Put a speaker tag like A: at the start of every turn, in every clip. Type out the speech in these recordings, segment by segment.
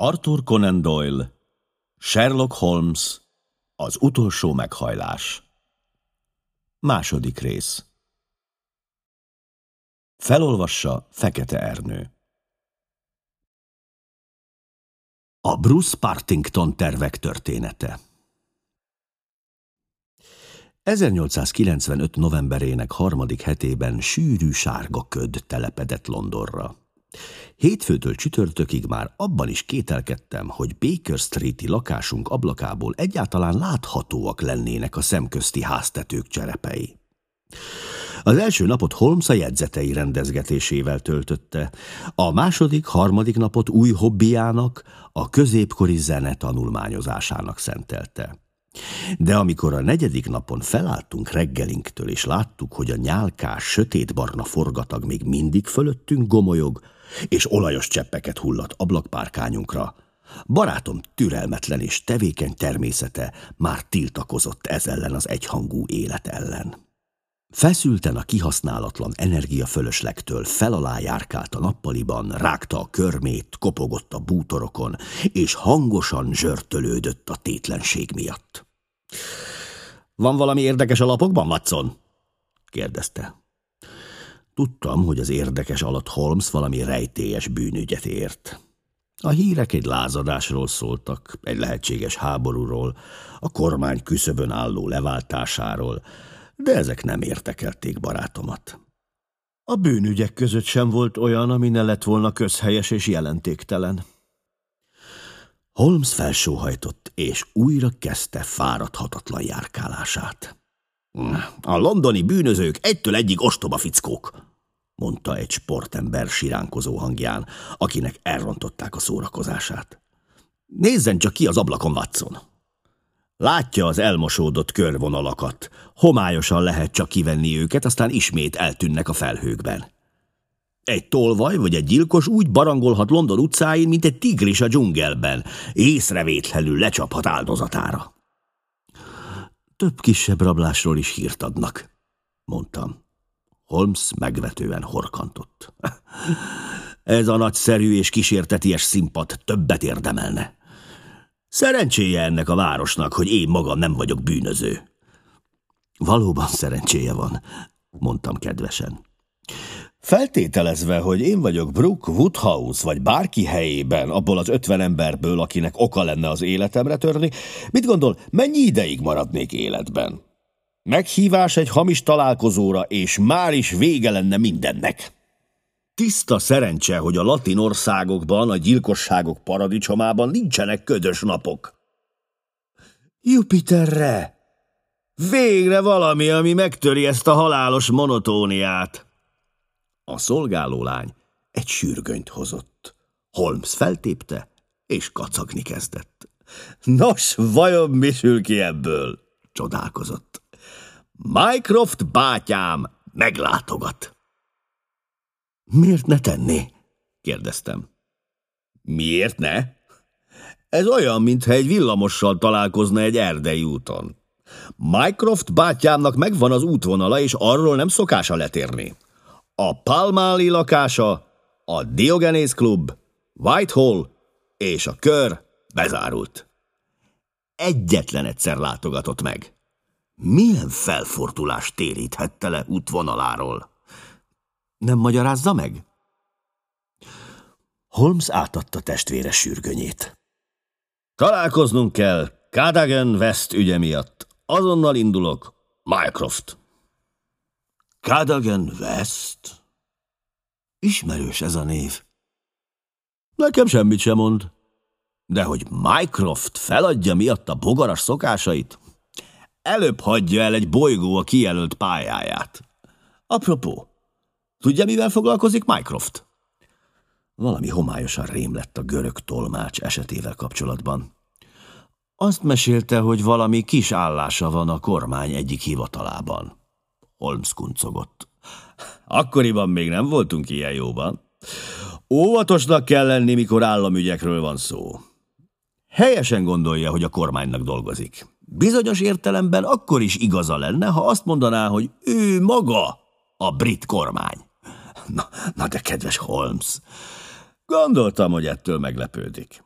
A: Arthur Conan Doyle, Sherlock Holmes, az utolsó meghajlás. Második rész. Felolvassa Fekete Ernő. A Bruce Partington tervek története 1895. novemberének harmadik hetében sűrű sárga köd telepedett Londonra. Hétfőtől csütörtökig már abban is kételkedtem, hogy Baker Street-i lakásunk ablakából egyáltalán láthatóak lennének a szemközti háztetők cserepei. Az első napot Holmes a jegyzetei rendezgetésével töltötte, a második, harmadik napot új hobbiának, a középkori zene tanulmányozásának szentelte. De amikor a negyedik napon felálltunk reggelinktől, és láttuk, hogy a nyálkás, sötétbarna forgatag még mindig fölöttünk gomolyog, és olajos cseppeket hullat ablakpárkányunkra, barátom türelmetlen és tevékeny természete már tiltakozott ez ellen az egyhangú élet ellen. Feszülten a kihasználatlan energiafölöslegtől felalá járkált a nappaliban, rágta a körmét, kopogott a bútorokon, és hangosan zsörtölődött a tétlenség miatt. Van valami érdekes a lapokban, Watson? kérdezte. Tudtam, hogy az érdekes alatt Holmes valami rejtélyes bűnügyet ért. A hírek egy lázadásról szóltak, egy lehetséges háborúról, a kormány küszöbön álló leváltásáról, de ezek nem értekelték barátomat. A bűnügyek között sem volt olyan, ami ne lett volna közhelyes és jelentéktelen. Holmes felsóhajtott, és újra kezdte fáradhatatlan járkálását. A londoni bűnözők egytől egyik ostoba fickók, mondta egy sportember siránkozó hangján, akinek elrontották a szórakozását. Nézzen csak ki az ablakon, Watson! Látja az elmosódott körvonalakat. Homályosan lehet csak kivenni őket, aztán ismét eltűnnek a felhőkben. Egy tolvaj vagy egy gyilkos úgy barangolhat London utcáin, mint egy tigris a dzsungelben. Észrevétlenül lecsaphat áldozatára. Több kisebb rablásról is hírt adnak, mondtam. Holmes megvetően horkantott. Ez a nagyszerű és kísérteties színpad többet érdemelne. Szerencséje ennek a városnak, hogy én magam nem vagyok bűnöző. Valóban szerencséje van, mondtam kedvesen. Feltételezve, hogy én vagyok Brook Woodhouse, vagy bárki helyében, abból az ötven emberből, akinek oka lenne az életemre törni, mit gondol, mennyi ideig maradnék életben? Meghívás egy hamis találkozóra, és már is vége lenne mindennek. Tiszta szerencse, hogy a latin országokban, a gyilkosságok paradicsomában nincsenek ködös napok. Jupiterre! Végre valami, ami megtöri ezt a halálos monotóniát. A szolgálólány egy sürgönyt hozott. Holmes feltépte, és kacagni kezdett. Nos, vajon mi sül ki ebből? Csodálkozott. Mycroft bátyám meglátogat. Miért ne tenné? kérdeztem. Miért ne? Ez olyan, mintha egy villamossal találkozna egy erdei úton. Mycroft bátyámnak megvan az útvonala, és arról nem szokása letérni. A Palmáli lakása, a Diogenes Club, Whitehall és a kör bezárult. Egyetlen egyszer látogatott meg. Milyen felfordulást téríthette le útvonaláról? Nem magyarázza meg? Holmes átadta testvére sürgönyét. Találkoznunk kell Cadogan West ügye miatt. Azonnal indulok. Mycroft. Cadogan West? Ismerős ez a név. Nekem semmit sem mond. De hogy Mycroft feladja miatt a bogaras szokásait, előbb hagyja el egy bolygó a kijelölt pályáját. Apropó, tudja, mivel foglalkozik Mycroft? Valami homályosan rém lett a görög tolmács esetével kapcsolatban. Azt mesélte, hogy valami kis állása van a kormány egyik hivatalában. Holmes kuncogott. Akkoriban még nem voltunk ilyen jóban. Óvatosnak kell lenni, mikor államügyekről van szó. Helyesen gondolja, hogy a kormánynak dolgozik. Bizonyos értelemben akkor is igaza lenne, ha azt mondaná, hogy ő maga a brit kormány. Na, na de kedves Holmes, gondoltam, hogy ettől meglepődik.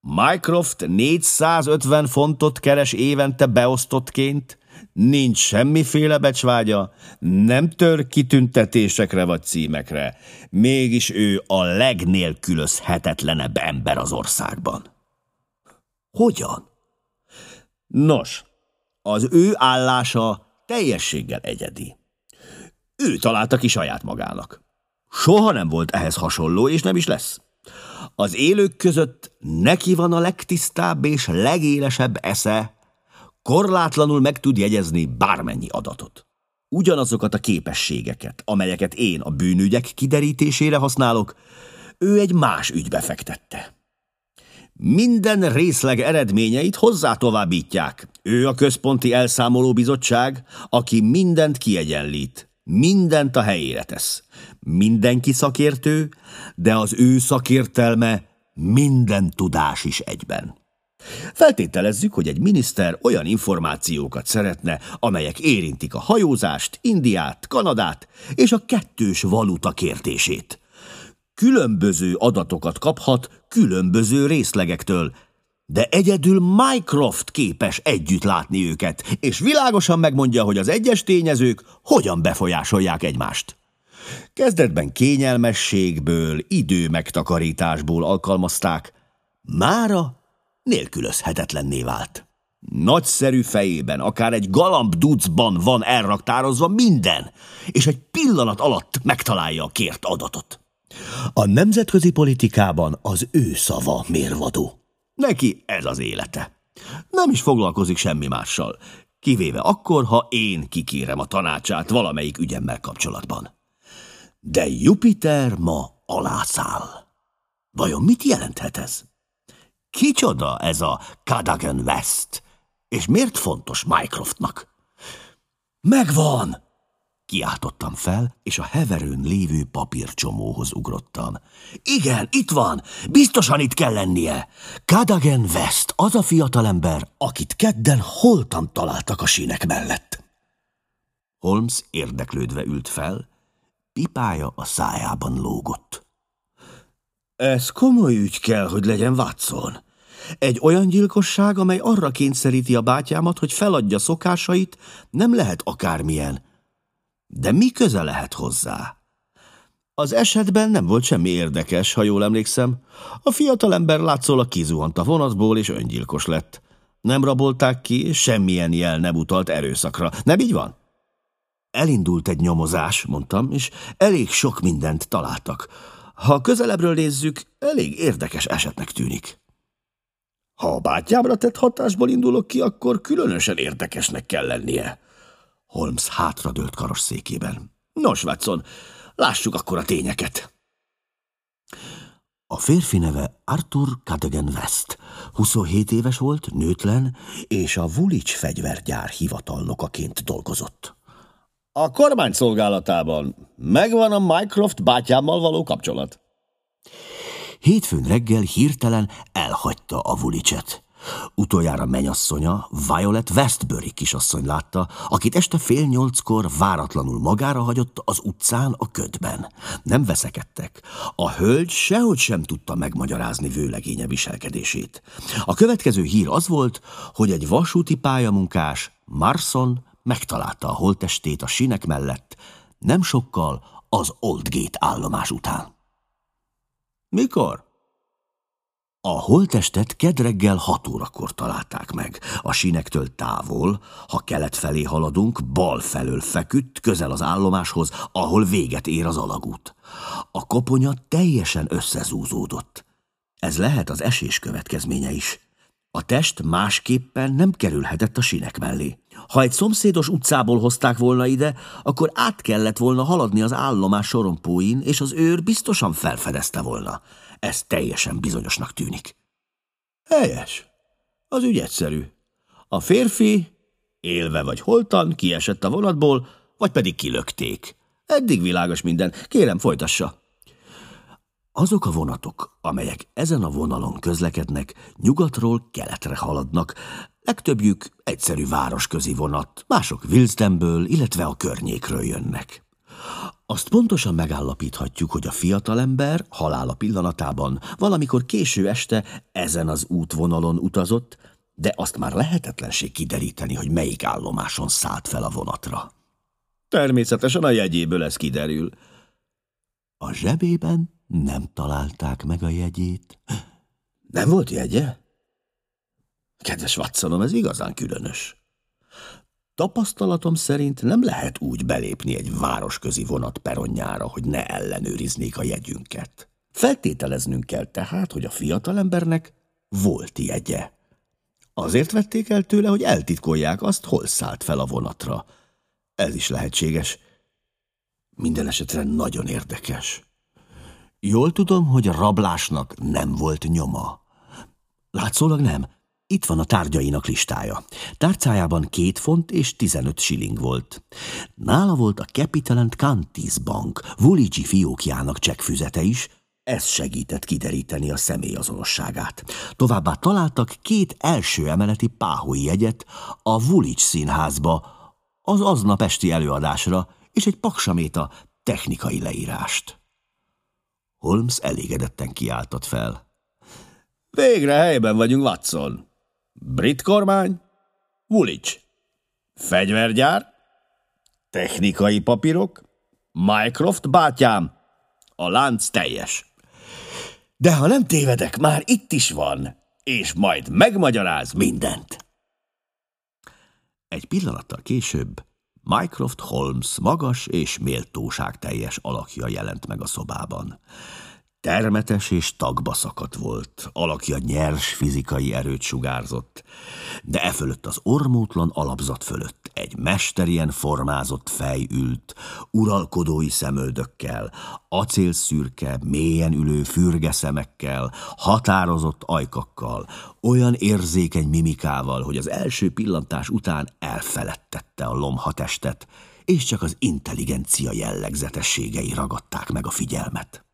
A: Mycroft 450 fontot keres évente beosztottként, nincs semmiféle becsvágya, nem tör kitüntetésekre vagy címekre, mégis ő a legnélkülözhetetlenebb ember az országban. Hogyan? Nos, az ő állása teljességgel egyedi. Ő találta ki saját magának. Soha nem volt ehhez hasonló, és nem is lesz. Az élők között neki van a legtisztább és legélesebb esze, korlátlanul meg tud jegyezni bármennyi adatot. Ugyanazokat a képességeket, amelyeket én a bűnügyek kiderítésére használok, ő egy más ügybe fektette. Minden részleg eredményeit hozzá továbbítják. Ő a központi elszámoló bizottság, aki mindent kiegyenlít, mindent a helyére tesz. Mindenki szakértő, de az ő szakértelme minden tudás is egyben. Feltételezzük, hogy egy miniszter olyan információkat szeretne, amelyek érintik a hajózást, Indiát, Kanadát és a kettős valuta kérdését. Különböző adatokat kaphat különböző részlegektől, de egyedül Mycroft képes együtt látni őket, és világosan megmondja, hogy az egyes tényezők hogyan befolyásolják egymást. Kezdetben kényelmességből, idő megtakarításból alkalmazták, mára nélkülözhetetlenné vált. Nagyszerű fejében, akár egy galamb ducban van elraktározva minden, és egy pillanat alatt megtalálja a kért adatot. A nemzetközi politikában az ő szava mérvadó. Neki ez az élete. Nem is foglalkozik semmi mással, kivéve akkor, ha én kikérem a tanácsát valamelyik ügyemmel kapcsolatban. De Jupiter ma alászáll. Vajon mit jelenthet ez? Kicsoda ez a Cadogan West? És miért fontos Mycroftnak? Megvan! Kiáltottam fel, és a heverőn lévő papírcsomóhoz ugrottam. Igen, itt van! Biztosan itt kell lennie! Cadogan West, az a fiatalember, akit kedden holtan találtak a sínek mellett. Holmes érdeklődve ült fel, pipája a szájában lógott. Ez komoly ügy kell, hogy legyen Watson. Egy olyan gyilkosság, amely arra kényszeríti a bátyámat, hogy feladja szokásait, nem lehet akármilyen. De mi köze lehet hozzá? Az esetben nem volt semmi érdekes, ha jól emlékszem. A fiatalember látszólag kizuhant a vonatból, és öngyilkos lett. Nem rabolták ki, és semmilyen jel nem utalt erőszakra. Nem így van? Elindult egy nyomozás, mondtam, és elég sok mindent találtak. Ha közelebbről nézzük, elég érdekes esetnek tűnik. Ha a bátyámra tett hatásból indulok ki, akkor különösen érdekesnek kell lennie. Holmes hátradőlt karosszékében. Nos, Watson, lássuk akkor a tényeket. A férfi neve Arthur Cadogan West. 27 éves volt, nőtlen, és a Woolwich fegyvergyár hivatalnokaként dolgozott. A kormány szolgálatában megvan a Mycroft bátyámmal való kapcsolat. Hétfőn reggel hirtelen elhagyta a Vulicset. Utoljára menyasszonya, Violet Westbury kisasszony látta, akit este fél nyolckor váratlanul magára hagyott az utcán a ködben. Nem veszekedtek. A hölgy sehogy sem tudta megmagyarázni vőlegénye viselkedését. A következő hír az volt, hogy egy vasúti pályamunkás, Marson, megtalálta a holtestét a sinek mellett, nem sokkal az Oldgate állomás után. Mikor? A holtestet kedreggel hat órakor találták meg. A sínektől távol, ha kelet felé haladunk, bal felől feküdt, közel az állomáshoz, ahol véget ér az alagút. A koponya teljesen összezúzódott. Ez lehet az esés következménye is. A test másképpen nem kerülhetett a sinek mellé. Ha egy szomszédos utcából hozták volna ide, akkor át kellett volna haladni az állomás sorompóin, és az őr biztosan felfedezte volna. Ez teljesen bizonyosnak tűnik. Helyes. Az ügy egyszerű. A férfi, élve vagy holtan, kiesett a vonatból, vagy pedig kilökték. Eddig világos minden. Kérem, folytassa. Azok a vonatok, amelyek ezen a vonalon közlekednek, nyugatról keletre haladnak, legtöbbjük egyszerű városközi vonat, mások Wilsdenből, illetve a környékről jönnek. Azt pontosan megállapíthatjuk, hogy a fiatalember halála pillanatában valamikor késő este ezen az útvonalon utazott, de azt már lehetetlenség kideríteni, hogy melyik állomáson szállt fel a vonatra. Természetesen a jegyéből ez kiderül. A zsebében nem találták meg a jegyét. Nem volt jegye? Kedves Watsonom, ez igazán különös. Tapasztalatom szerint nem lehet úgy belépni egy városközi vonat peronjára, hogy ne ellenőriznék a jegyünket. Feltételeznünk kell tehát, hogy a fiatalembernek volt jegye. Azért vették el tőle, hogy eltitkolják azt, hol szállt fel a vonatra. Ez is lehetséges. Minden esetre nagyon érdekes. Jól tudom, hogy a rablásnak nem volt nyoma. Látszólag nem. Itt van a tárgyainak listája. Tárcájában két font és 15 shilling volt. Nála volt a Capital and Cantis Bank, Vulici fiókjának csekkfüzete is, ez segített kideríteni a személyazonosságát. Továbbá találtak két első emeleti páhói jegyet a Vulic színházba, az aznap esti előadásra, és egy paksaméta technikai leírást. Holmes elégedetten kiáltott fel. Végre helyben vagyunk, Watson. Brit kormány? Woolwich. Fegyvergyár? Technikai papírok? Mycroft bátyám? A lánc teljes. De ha nem tévedek, már itt is van, és majd megmagyaráz mindent. Egy pillanattal később Mycroft Holmes magas és méltóság teljes alakja jelent meg a szobában. Termetes és tagba szakadt volt, alakja nyers fizikai erőt sugárzott, de e fölött az ormótlan alapzat fölött egy mesterien formázott fej ült, uralkodói szemöldökkel, acélszürke, mélyen ülő fürge szemekkel, határozott ajkakkal, olyan érzékeny mimikával, hogy az első pillantás után elfelettette a lomhatestet, és csak az intelligencia jellegzetességei ragadták meg a figyelmet.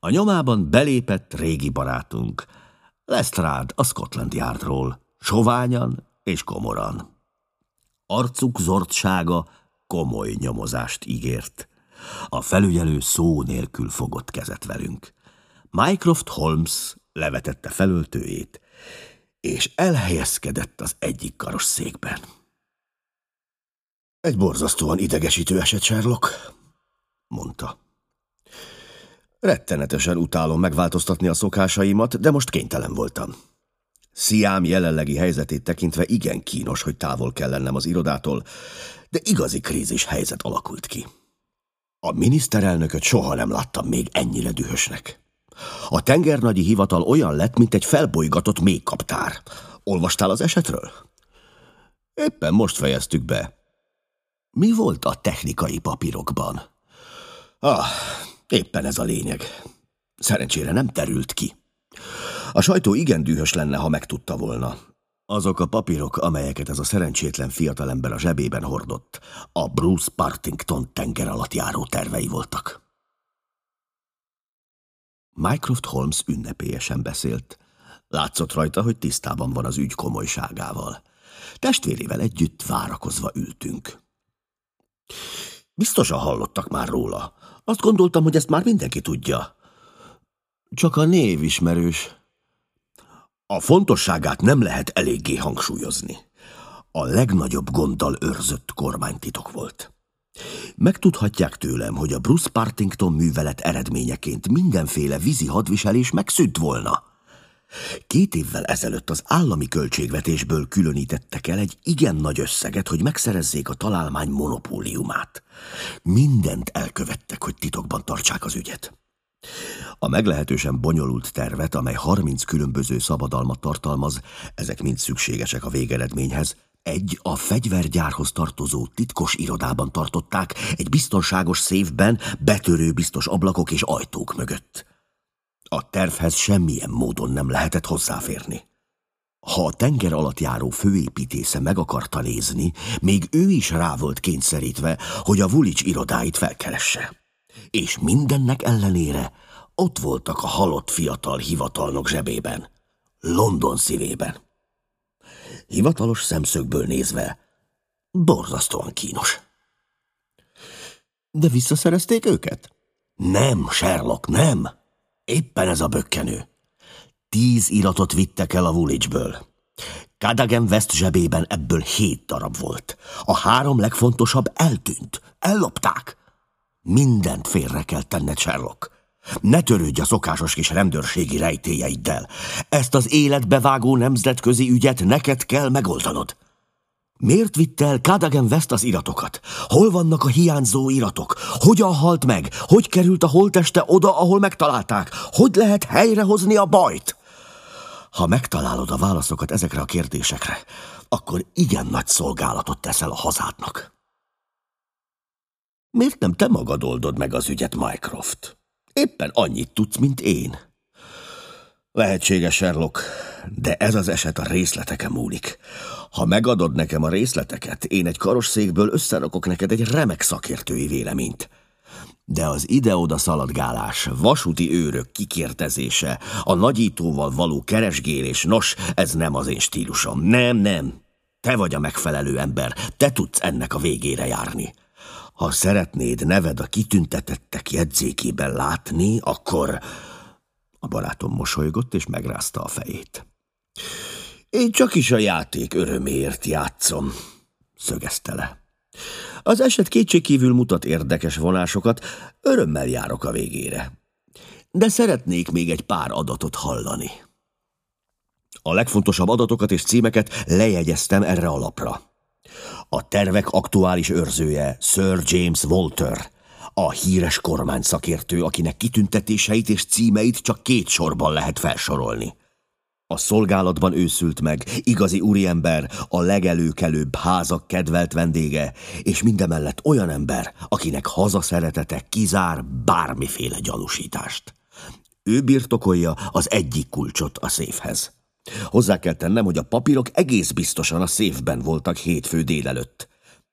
A: A nyomában belépett régi barátunk, Lestrade a Scotland Yardról, soványan és komoran. Arcuk zordsága komoly nyomozást ígért. A felügyelő szó nélkül fogott kezet velünk. Mycroft Holmes levetette felöltőjét, és elhelyezkedett az egyik karos székben. Egy borzasztóan idegesítő eset, Sherlock, mondta. Rettenetesen utálom megváltoztatni a szokásaimat, de most kénytelen voltam. Sziám jelenlegi helyzetét tekintve igen kínos, hogy távol kell lennem az irodától, de igazi krízis helyzet alakult ki. A miniszterelnököt soha nem láttam még ennyire dühösnek. A tengernagyi hivatal olyan lett, mint egy felbolygatott méhkaptár. Olvastál az esetről? Éppen most fejeztük be. Mi volt a technikai papírokban? Ah, Éppen ez a lényeg. Szerencsére nem terült ki. A sajtó igen dühös lenne, ha megtudta volna. Azok a papírok, amelyeket ez a szerencsétlen fiatalember a zsebében hordott, a Bruce Partington tenger alatt járó tervei voltak. Mycroft Holmes ünnepélyesen beszélt. Látszott rajta, hogy tisztában van az ügy komolyságával. Testvérével együtt várakozva ültünk. Biztosan hallottak már róla. Azt gondoltam, hogy ezt már mindenki tudja. Csak a név ismerős. A fontosságát nem lehet eléggé hangsúlyozni. A legnagyobb gonddal őrzött kormánytitok volt. Megtudhatják tőlem, hogy a Bruce Partington művelet eredményeként mindenféle vízi hadviselés megszűnt volna. Két évvel ezelőtt az állami költségvetésből különítettek el egy igen nagy összeget, hogy megszerezzék a találmány monopóliumát. Mindent elkövettek, hogy titokban tartsák az ügyet. A meglehetősen bonyolult tervet, amely 30 különböző szabadalmat tartalmaz, ezek mind szükségesek a végeredményhez, egy a fegyvergyárhoz tartozó titkos irodában tartották, egy biztonságos széfben, betörő biztos ablakok és ajtók mögött. A tervhez semmilyen módon nem lehetett hozzáférni. Ha a tenger alatt járó főépítésze meg akarta nézni, még ő is rá volt kényszerítve, hogy a Vulics irodáit felkeresse. És mindennek ellenére ott voltak a halott fiatal hivatalnok zsebében, London szívében. Hivatalos szemszögből nézve, borzasztóan kínos. De visszaszerezték őket? Nem, Sherlock, nem. Éppen ez a bökkenő. Tíz iratot vittek el a Woolwich-ből. Cadogan West zsebében ebből hét darab volt. A három legfontosabb eltűnt. Ellopták. Mindent félre kell tenned, Sherlock. Ne törődj a szokásos kis rendőrségi rejtélyeiddel. Ezt az életbevágó nemzetközi ügyet neked kell megoldanod. Miért vitte el Cadogan West az iratokat? Hol vannak a hiányzó iratok? Hogyan halt meg? Hogy került a holteste oda, ahol megtalálták? Hogy lehet helyrehozni a bajt? Ha megtalálod a válaszokat ezekre a kérdésekre, akkor igen nagy szolgálatot teszel a hazádnak. Miért nem te magad oldod meg az ügyet, Mycroft? Éppen annyit tudsz, mint én. Lehetséges, Sherlock, de ez az eset a részleteken múlik. Ha megadod nekem a részleteket, én egy karosszékből összerakok neked egy remek szakértői véleményt. De az ide-oda szaladgálás, vasúti őrök kikértezése, a nagyítóval való keresgélés, nos, ez nem az én stílusom. Nem, nem. Te vagy a megfelelő ember, te tudsz ennek a végére járni. Ha szeretnéd neved a kitüntetettek jegyzékében látni, akkor... A barátom mosolygott és megrázta a fejét. Én csak is a játék öröméért játszom, szögezte le. Az eset kétségkívül mutat érdekes vonásokat, örömmel járok a végére. De szeretnék még egy pár adatot hallani. A legfontosabb adatokat és címeket lejegyeztem erre a lapra. A tervek aktuális őrzője Sir James Walter, a híres kormány szakértő, akinek kitüntetéseit és címeit csak két sorban lehet felsorolni. A szolgálatban őszült meg, igazi úriember, a legelőkelőbb házak kedvelt vendége, és mindemellett olyan ember, akinek hazaszeretete kizár bármiféle gyanúsítást. Ő birtokolja az egyik kulcsot a széfhez. Hozzá kell tennem, hogy a papírok egész biztosan a széfben voltak hétfő délelőtt.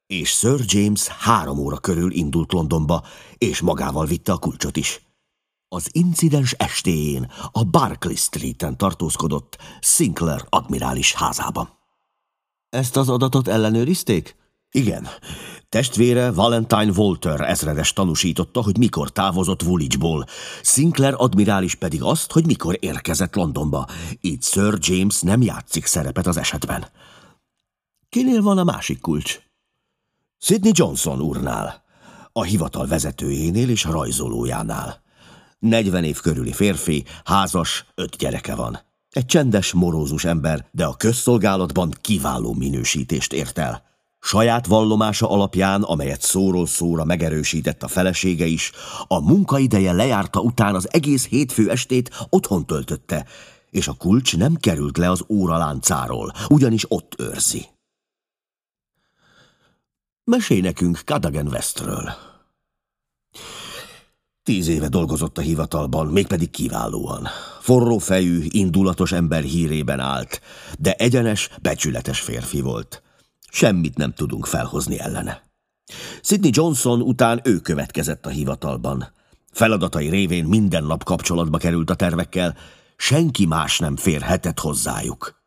A: És Sir James három óra körül indult Londonba, és magával vitte a kulcsot is. Az incidens estéjén a Barclay Street-en tartózkodott Sinclair admirális házában. Ezt az adatot ellenőrizték? Igen. Testvére Valentine Walter ezredes tanúsította, hogy mikor távozott Woolwichból, Sinclair admirális pedig azt, hogy mikor érkezett Londonba. Így Sir James nem játszik szerepet az esetben. Kinél van a másik kulcs? Sidney Johnson úrnál, a hivatal vezetőjénél és a rajzolójánál. 40 év körüli férfi, házas, öt gyereke van. Egy csendes, morózus ember, de a közszolgálatban kiváló minősítést ért el. Saját vallomása alapján, amelyet szóról szóra megerősített a felesége is, a munkaideje lejárta után az egész hétfő estét otthon töltötte, és a kulcs nem került le az óraláncáról, ugyanis ott őrzi. Mesélj nekünk Cadogan Westről. Tíz éve dolgozott a hivatalban, mégpedig kiválóan. Forró fejű, indulatos ember hírében állt, de egyenes, becsületes férfi volt. Semmit nem tudunk felhozni ellene. Sidney Johnson után ő következett a hivatalban. Feladatai révén minden nap kapcsolatba került a tervekkel, senki más nem férhetett hozzájuk.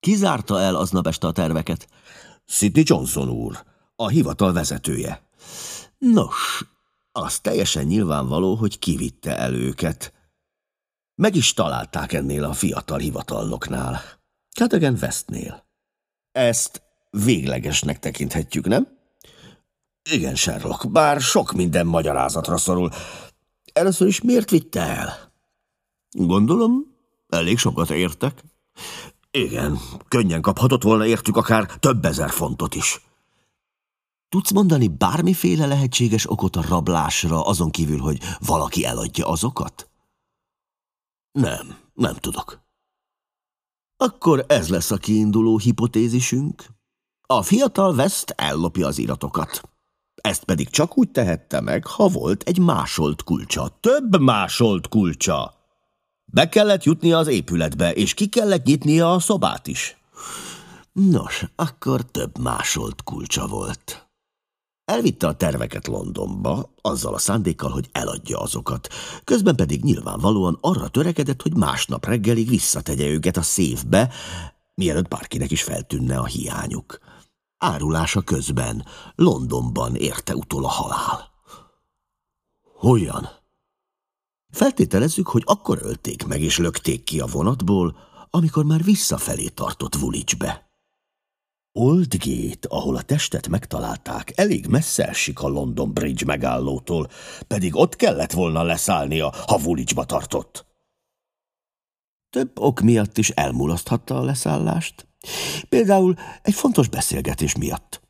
A: Kizárta el aznap este a terveket? Sidney Johnson úr, a hivatal vezetője. Nos, az teljesen nyilvánvaló, hogy kivitte el őket. Meg is találták ennél a fiatal hivatalnoknál. Cadogan Westnél. Ezt véglegesnek tekinthetjük, nem? Igen, Sherlock, bár sok minden magyarázatra szorul. Először is miért vitte el? Gondolom, elég sokat értek. Igen, könnyen kaphatott volna értük akár több ezer fontot is. Tudsz mondani bármiféle lehetséges okot a rablásra, azon kívül, hogy valaki eladja azokat? Nem, nem tudok. Akkor ez lesz a kiinduló hipotézisünk. A fiatal West ellopja az iratokat. Ezt pedig csak úgy tehette meg, ha volt egy másolt kulcsa. Több másolt kulcsa. Be kellett jutnia az épületbe, és ki kellett nyitnia a szobát is. Nos, akkor több másolt kulcsa volt. Elvitte a terveket Londonba, azzal a szándékkal, hogy eladja azokat, közben pedig nyilvánvalóan arra törekedett, hogy másnap reggelig visszategye őket a széfbe, mielőtt bárkinek is feltűnne a hiányuk. Árulása közben Londonban érte utol a halál. Hogyan? Feltételezzük, hogy akkor ölték meg és lökték ki a vonatból, amikor már visszafelé tartott Vulicsbe. Oldgate, ahol a testet megtalálták, elég messze esik a London Bridge megállótól, pedig ott kellett volna leszállnia, ha Vulicsba tartott. Több ok miatt is elmulaszthatta a leszállást. Például egy fontos beszélgetés miatt.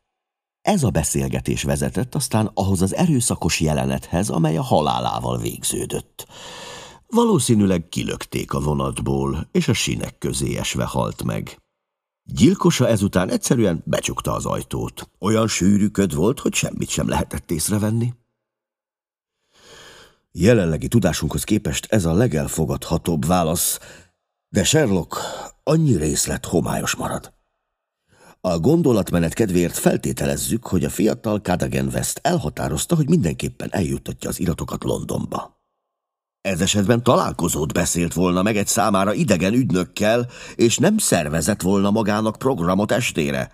A: Ez a beszélgetés vezetett aztán ahhoz az erőszakos jelenethez, amely a halálával végződött. Valószínűleg kilökték a vonatból, és a sinek közé esve halt meg. Gyilkosa ezután egyszerűen becsukta az ajtót. Olyan sűrű köd volt, hogy semmit sem lehetett észrevenni. Jelenlegi tudásunkhoz képest ez a legelfogadhatóbb válasz, de Sherlock annyi részlet homályos marad. A gondolatmenet kedvéért feltételezzük, hogy a fiatal Cadogan West elhatározta, hogy mindenképpen eljuttatja az iratokat Londonba. Ez esetben találkozót beszélt volna meg egy számára idegen ügynökkel, és nem szervezett volna magának programot estére.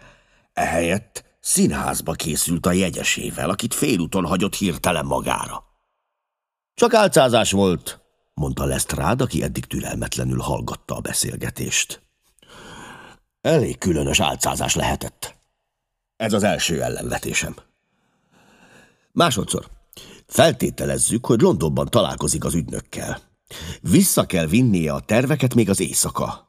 A: Ehelyett színházba készült a jegyesével, akit félúton hagyott hirtelen magára. Csak álcázás volt, mondta Lestrade, aki eddig türelmetlenül hallgatta a beszélgetést. Elég különös álcázás lehetett. Ez az első ellenvetésem. Másodszor, feltételezzük, hogy Londonban találkozik az ügynökkel. Vissza kell vinnie a terveket még az éjszaka.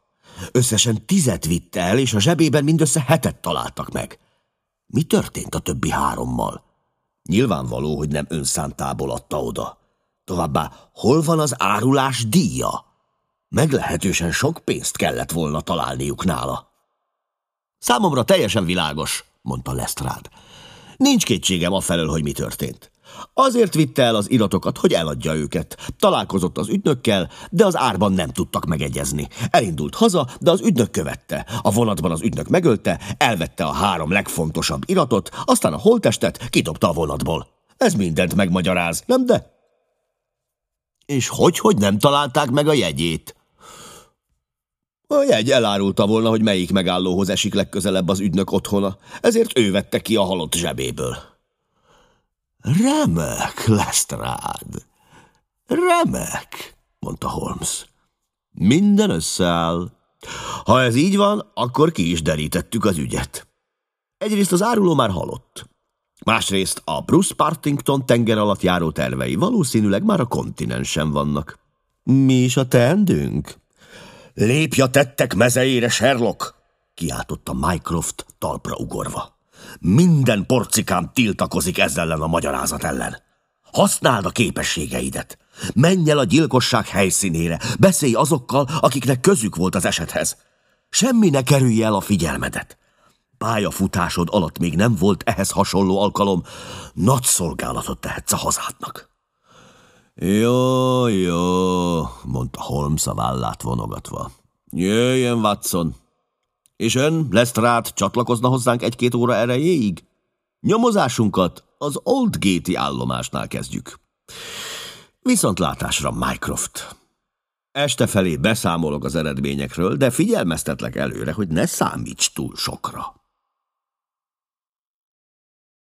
A: Összesen tizet vitt el, és a zsebében mindössze hetet találtak meg. Mi történt a többi hárommal? Nyilvánvaló, hogy nem önszántából adta oda. Továbbá, hol van az árulás díja? Meglehetősen sok pénzt kellett volna találniuk nála. Számomra teljesen világos, mondta Lestrade. Nincs kétségem afelől, hogy mi történt. Azért vitte el az iratokat, hogy eladja őket. Találkozott az ügynökkel, de az árban nem tudtak megegyezni. Elindult haza, de az ügynök követte. A vonatban az ügynök megölte, elvette a három legfontosabb iratot, aztán a holtestet kidobta a vonatból. Ez mindent megmagyaráz, nem de? És hogy, hogy nem találták meg a jegyét? A jegy elárulta volna, hogy melyik megállóhoz esik legközelebb az ügynök otthona, ezért ő vette ki a halott zsebéből. Remek, Lestrade. Remek, mondta Holmes. Minden összeáll. Ha ez így van, akkor ki is derítettük az ügyet. Egyrészt az áruló már halott. Másrészt a Bruce Partington tenger alatt járó tervei valószínűleg már a kontinensen vannak. Mi is a teendőnk? Lépj a tettek mezeére, Sherlock! kiáltotta Mycroft talpra ugorva. Minden porcikám tiltakozik ezzel ellen a magyarázat ellen. Használd a képességeidet. Menj el a gyilkosság helyszínére, beszélj azokkal, akiknek közük volt az esethez. Semmi ne kerülje el a figyelmedet. Pályafutásod alatt még nem volt ehhez hasonló alkalom. Nagy szolgálatot tehetsz a hazádnak. Jó, jó, mondta Holmes a vállát vonogatva. Jöjjön, Watson. És ön, Lestrade, csatlakozna hozzánk egy-két óra erejéig? Nyomozásunkat az Oldgate-i állomásnál kezdjük. Viszontlátásra, Mycroft. Este felé beszámolok az eredményekről, de figyelmeztetlek előre, hogy ne számíts túl sokra.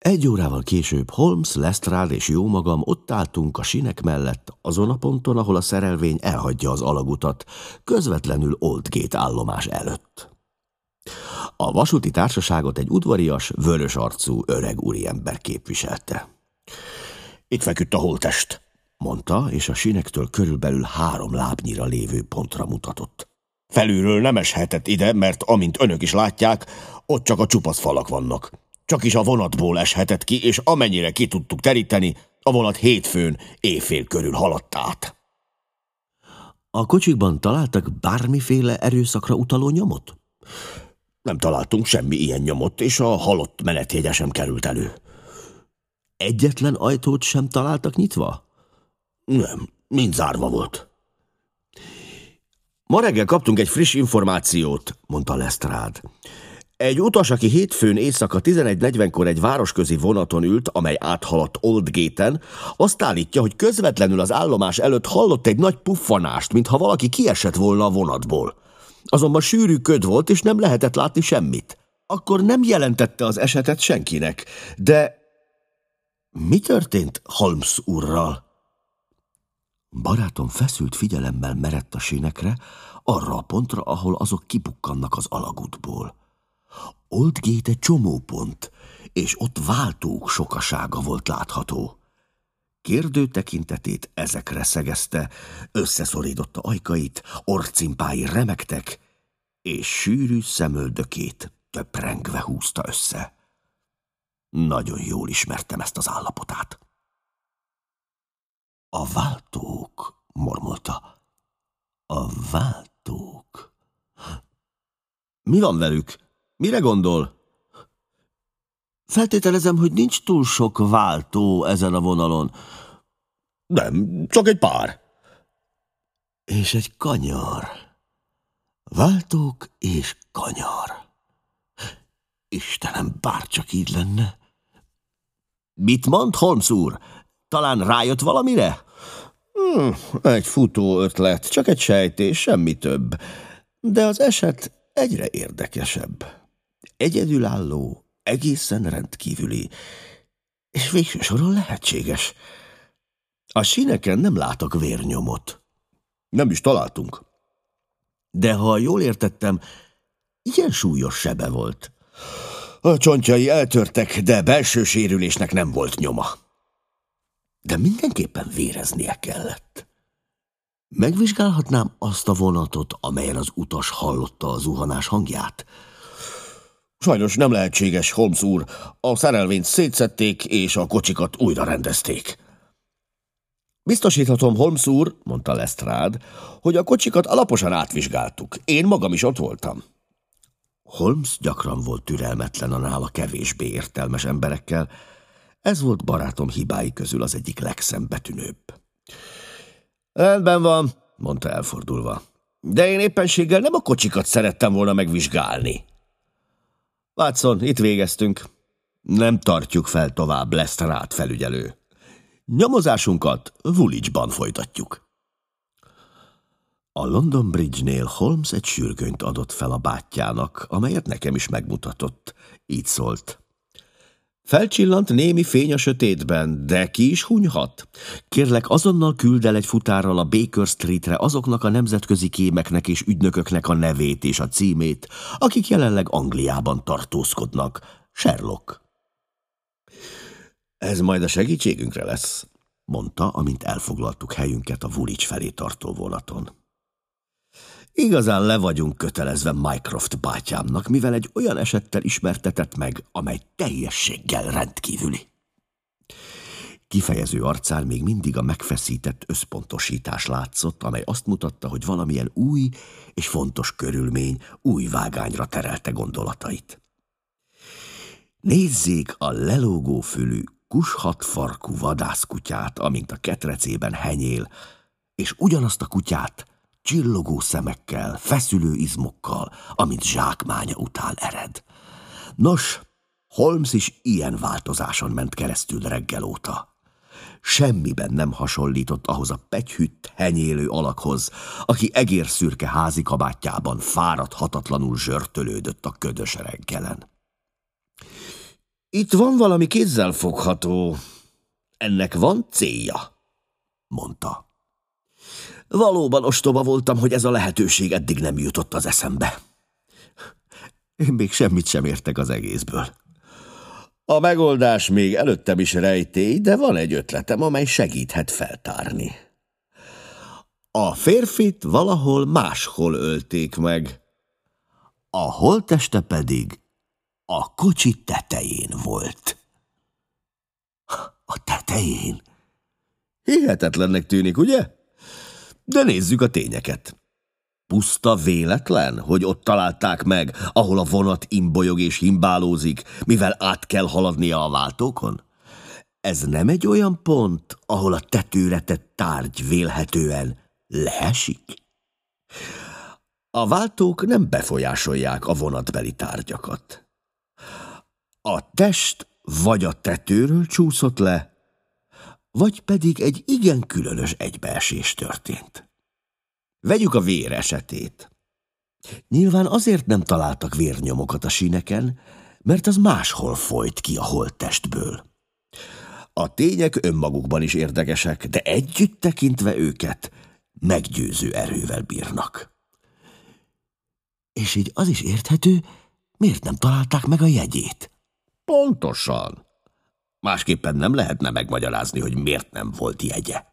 A: Egy órával később Holmes, Lestrade és jó magam ott álltunk a sinek mellett, azon a ponton, ahol a szerelvény elhagyja az alagutat, közvetlenül Oldgate állomás előtt. A vasúti társaságot egy udvarias, vörös arcú, öreg úriember képviselte. Itt feküdt a holtest, mondta, és a sinektől körülbelül három lábnyira lévő pontra mutatott. Felülről nem eshetett ide, mert amint önök is látják, ott csak a csupasz falak vannak. Csak is a vonatból eshetett ki, és amennyire ki tudtuk teríteni, a vonat hétfőn éjfél körül haladt át. A kocsikban találtak bármiféle erőszakra utaló nyomot? Nem találtunk semmi ilyen nyomot, és a halott menetjegye sem került elő. Egyetlen ajtót sem találtak nyitva? Nem, mind zárva volt. Ma reggel kaptunk egy friss információt, mondta Lestrade. Egy utas, aki hétfőn éjszaka 11.40-kor egy városközi vonaton ült, amely áthaladt Oldgate-en, azt állítja, hogy közvetlenül az állomás előtt hallott egy nagy puffanást, mintha valaki kiesett volna a vonatból. Azonban sűrű köd volt, és nem lehetett látni semmit. akkor nem jelentette az esetet senkinek, de mi történt Holmes úrral? Barátom feszült figyelemmel merett a sínekre, arra a pontra, ahol azok kipukkannak az alagútból. Oldgate egy csomópont, és ott váltók sokasága volt látható. Kérdő tekintetét ezekre szegezte, összeszorította ajkait, orcimpái remektek, és sűrű szemöldökét töprengve húzta össze. Nagyon jól ismertem ezt az állapotát. A váltók, mormolta. A váltók. Mi van velük? Mire gondol? Feltételezem, hogy nincs túl sok váltó ezen a vonalon. Nem, csak egy pár. És egy kanyar. Váltók és kanyar. Istenem, bárcsak így lenne. Mit mond, Holmes úr? Talán rájött valamire? Hmm, egy futó ötlet, csak egy sejtés, semmi több. De az eset egyre érdekesebb. Egyedülálló, egészen rendkívüli, és végső soron lehetséges. A síneken nem látok vérnyomot. Nem is találtunk. De ha jól értettem, ilyen súlyos sebe volt. A csontjai eltörtek, de belső sérülésnek nem volt nyoma. De mindenképpen véreznie kellett. Megvizsgálhatnám azt a vonatot, amelyen az utas hallotta a zuhanás hangját. Sajnos nem lehetséges, Holmes úr. A szerelvényt szétszették, és a kocsikat újra rendezték. Biztosíthatom, Holmes úr, mondta Lestrade, hogy a kocsikat alaposan átvizsgáltuk. Én magam is ott voltam. Holmes gyakran volt türelmetlen a nála kevésbé értelmes emberekkel, ez volt barátom hibái közül az egyik legszembetűnőbb. Rendben van, mondta elfordulva. De én éppenséggel nem a kocsikat szerettem volna megvizsgálni. Watson, itt végeztünk. Nem tartjuk fel tovább, lesz rád felügyelő. Nyomozásunkat Woolwich-ban folytatjuk. A London Bridge-nél Holmes egy sürgönyt adott fel a bátyjának, amelyet nekem is megmutatott. Így szólt. Felcsillant némi fény a sötétben, de ki is hunyhat. Kérlek, azonnal küld el egy futárral a Baker Streetre azoknak a nemzetközi kémeknek és ügynököknek a nevét és a címét, akik jelenleg Angliában tartózkodnak. Sherlock. Ez majd a segítségünkre lesz, mondta, amint elfoglaltuk helyünket a Vulics felé tartó vonaton. Igazán le vagyunk kötelezve Mycroft bátyámnak, mivel egy olyan esettel ismertetett meg, amely teljességgel rendkívüli. Kifejező arcán még mindig a megfeszített összpontosítás látszott, amely azt mutatta, hogy valamilyen új és fontos körülmény új vágányra terelte gondolatait. Nézzék a lelógó fülű, kushat farkú vadászkutyát, amint a ketrecében henyél, és ugyanazt a kutyát csillogó szemekkel, feszülő izmokkal, amit zsákmánya után ered. Nos, Holmes is ilyen változáson ment keresztül reggel óta. Semmiben nem hasonlított ahhoz a pegyhütt, henyélő alakhoz, aki egérszürke házi kabátjában fáradhatatlanul zsörtölődött a ködös reggelen. Itt van valami fogható. Ennek van célja, mondta. Valóban ostoba voltam, hogy ez a lehetőség eddig nem jutott az eszembe. Én még semmit sem értek az egészből. A megoldás még előttem is rejtély, de van egy ötletem, amely segíthet feltárni. A férfit valahol máshol ölték meg. A holteste pedig a kocsi tetején volt. A tetején? Hihetetlennek tűnik, ugye? De nézzük a tényeket. Puszta véletlen, hogy ott találták meg, ahol a vonat imbolyog és himbálózik, mivel át kell haladnia a váltókon? Ez nem egy olyan pont, ahol a tetőre tett tárgy vélhetően leesik? A váltók nem befolyásolják a vonatbeli tárgyakat. A test vagy a tetőről csúszott le, vagy pedig egy igen különös egybeesés történt. Vegyük a vér esetét. Nyilván azért nem találtak vérnyomokat a síneken, mert az máshol folyt ki a holttestből. A tények önmagukban is érdekesek, de együtt tekintve őket meggyőző erővel bírnak. És így az is érthető, miért nem találták meg a jegyét? Pontosan. Másképpen nem lehetne megmagyarázni, hogy miért nem volt jegye.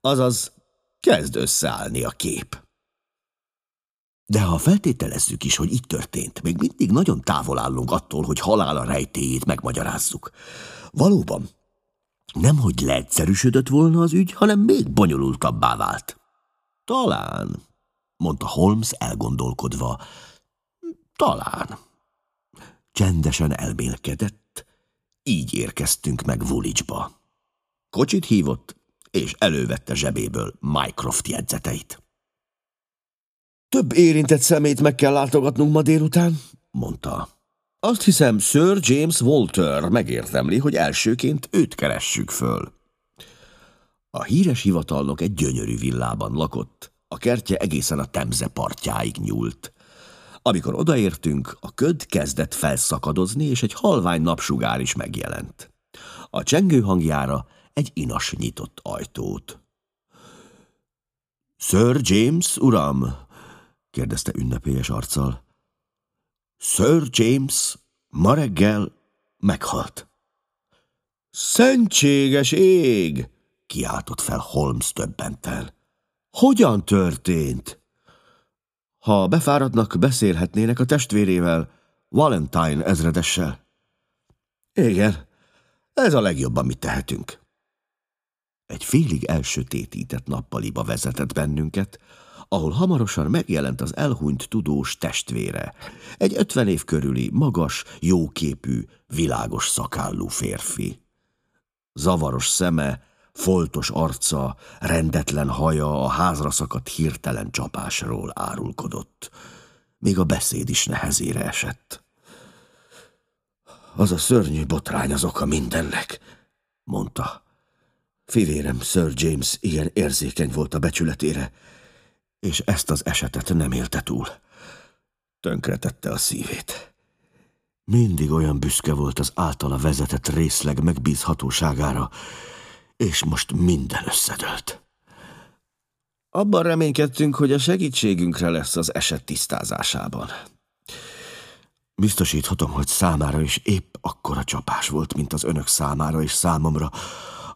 A: Azaz, kezd összeállni a kép. De ha feltételezzük is, hogy így történt, még mindig nagyon távol állunk attól, hogy halála rejtéjét megmagyarázzuk. Valóban, nemhogy leegyszerűsödött volna az ügy, hanem még bonyolultabbá vált. Talán, mondta Holmes elgondolkodva. Talán. Csendesen elmélkedett. Így érkeztünk meg Woolwich-ba. Kocsit hívott, és elővette zsebéből Mycroft jegyzeteit. Több érintett szemét meg kell látogatnunk ma délután, mondta. Azt hiszem, Sir James Walter megértemli, hogy elsőként őt keressük föl. A híres hivatalnok egy gyönyörű villában lakott. A kertje egészen a Temze partjáig nyúlt. Amikor odaértünk, a köd kezdett felszakadozni, és egy halvány napsugár is megjelent. A csengő hangjára egy inas nyitott ajtót. Sir James, uram, kérdezte ünnepélyes arccal. Sir James ma reggel meghalt. Szentséges ég! kiáltott fel Holmes többenten. Hogyan történt? Ha befáradnak, beszélhetnének a testvérével, Valentine ezredessel. Igen, ez a legjobb, amit tehetünk. Egy félig elsötétített nappaliba vezetett bennünket, ahol hamarosan megjelent az elhunyt tudós testvére, egy ötven év körüli, magas, jóképű, világos szakállú férfi. Zavaros szeme, foltos arca, rendetlen haja a házra szakadt hirtelen csapásról árulkodott. Még a beszéd is nehezére esett. Az a szörnyű botrány az oka mindennek, mondta. Fivérem Sir James igen érzékeny volt a becsületére, és ezt az esetet nem élte túl. Tönkretette a szívét. Mindig olyan büszke volt az általa vezetett részleg megbízhatóságára, és most minden összedőlt. Abban reménykedtünk, hogy a segítségünkre lesz az eset tisztázásában. Biztosíthatom, hogy számára is épp akkora csapás volt, mint az önök számára és számomra,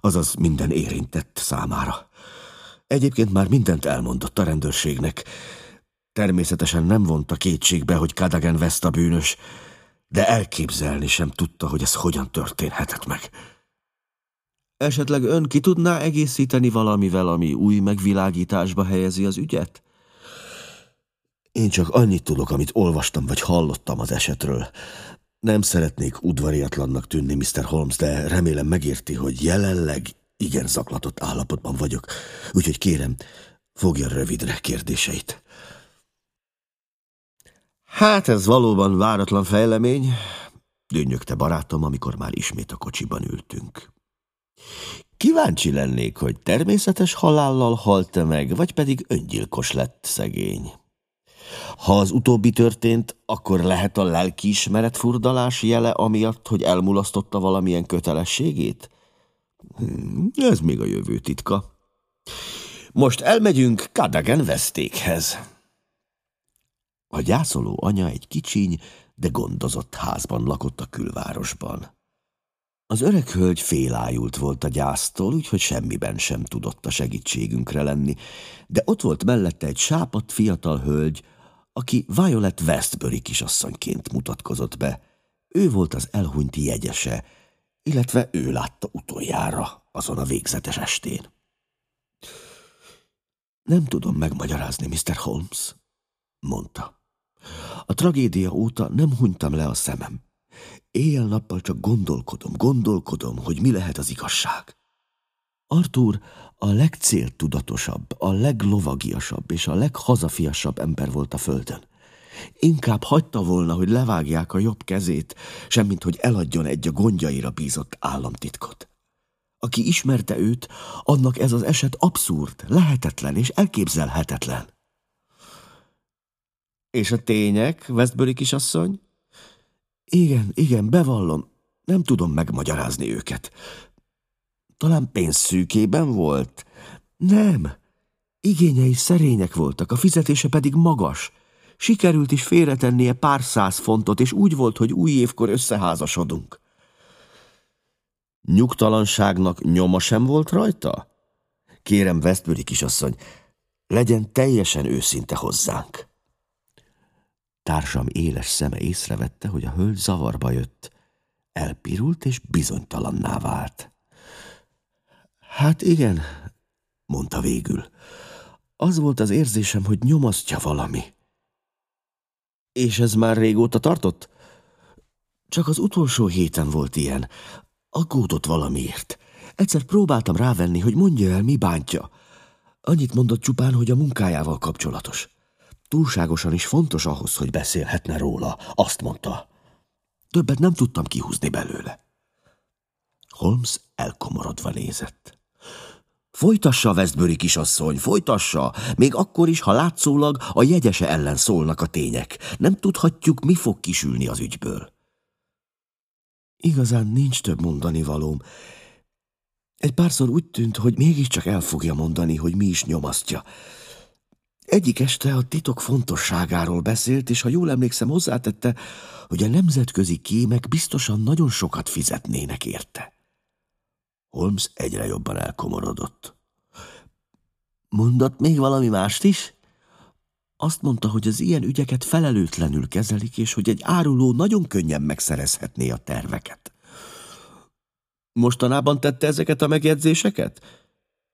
A: azaz minden érintett számára. Egyébként már mindent elmondott a rendőrségnek. Természetesen nem vonta kétségbe, hogy Kadagen West a bűnös, de elképzelni sem tudta, hogy ez hogyan történhetett meg. Esetleg ön ki tudná egészíteni valamivel, ami új megvilágításba helyezi az ügyet? Én csak annyit tudok, amit olvastam vagy hallottam az esetről. Nem szeretnék udvariatlannak tűnni, Mr. Holmes, de remélem megérti, hogy jelenleg igen zaklatott állapotban vagyok, úgyhogy kérem, fogja rövidre kérdéseit. Hát ez valóban váratlan fejlemény, dőnyögte barátom, amikor már ismét a kocsiban ültünk. Kíváncsi lennék, hogy természetes halállal halt-e meg, vagy pedig öngyilkos lett szegény. Ha az utóbbi történt, akkor lehet a lelkiismeret furdalás jele amiatt, hogy elmulasztotta valamilyen kötelességét? Hmm, ez még a jövő titka. Most elmegyünk Kadagen vesztékhez. A gyászoló anya egy kicsiny, de gondozott házban lakott a külvárosban. Az öreg hölgy félájult volt a gyásztól, úgyhogy semmiben sem tudott a segítségünkre lenni, de ott volt mellette egy sápat fiatal hölgy, aki Violet Westbury kisasszonyként mutatkozott be. Ő volt az elhunyt jegyese, illetve ő látta utoljára azon a végzetes estén. Nem tudom megmagyarázni, Mr. Holmes, mondta. A tragédia óta nem hunytam le a szemem. Éjjel-nappal csak gondolkodom, gondolkodom, hogy mi lehet az igazság. Arthur a legcéltudatosabb, a leglovagiasabb és a leghazafiasabb ember volt a földön. Inkább hagyta volna, hogy levágják a jobb kezét, semmint hogy eladjon egy a gondjaira bízott államtitkot. Aki ismerte őt, annak ez az eset abszurd, lehetetlen és elképzelhetetlen. És a tények, Westbury kisasszony?
B: Igen, igen, bevallom. Nem tudom megmagyarázni őket. Talán pénzszűkében volt? Nem. Igényei szerények voltak, a fizetése pedig magas. Sikerült is félretennie pár száz fontot, és úgy volt, hogy új évkor összeházasodunk.
A: Nyugtalanságnak nyoma sem volt rajta?
B: Kérem, Westbury kisasszony, legyen teljesen őszinte hozzánk. Társam éles szeme észrevette, hogy a hölgy zavarba jött. Elpirult és bizonytalanná vált. Hát igen, mondta végül. Az volt az érzésem, hogy nyomasztja valami.
A: És ez már régóta tartott?
B: Csak az utolsó héten volt ilyen. Aggódott valamiért. Egyszer próbáltam rávenni, hogy mondja el, mi bántja. Annyit mondott csupán, hogy a munkájával kapcsolatos. Túlságosan is fontos ahhoz, hogy beszélhetne róla, azt mondta. Többet nem tudtam kihúzni belőle. Holmes elkomorodva nézett. Folytassa, Westbury kisasszony, folytassa, még akkor is, ha látszólag a jegyese ellen szólnak a tények. Nem tudhatjuk, mi fog kisülni az ügyből. Igazán nincs több mondani valóm. Egy párszor úgy tűnt, hogy mégiscsak el fogja mondani, hogy mi is nyomasztja. Egyik este a titok fontosságáról beszélt, és ha jól emlékszem, hozzátette, hogy a nemzetközi kémek biztosan nagyon sokat fizetnének érte. Holmes egyre jobban elkomorodott. Mondott még valami mást is? Azt mondta, hogy az ilyen ügyeket felelőtlenül kezelik, és hogy egy áruló nagyon könnyen megszerezhetné a terveket.
A: Mostanában tette ezeket a megjegyzéseket?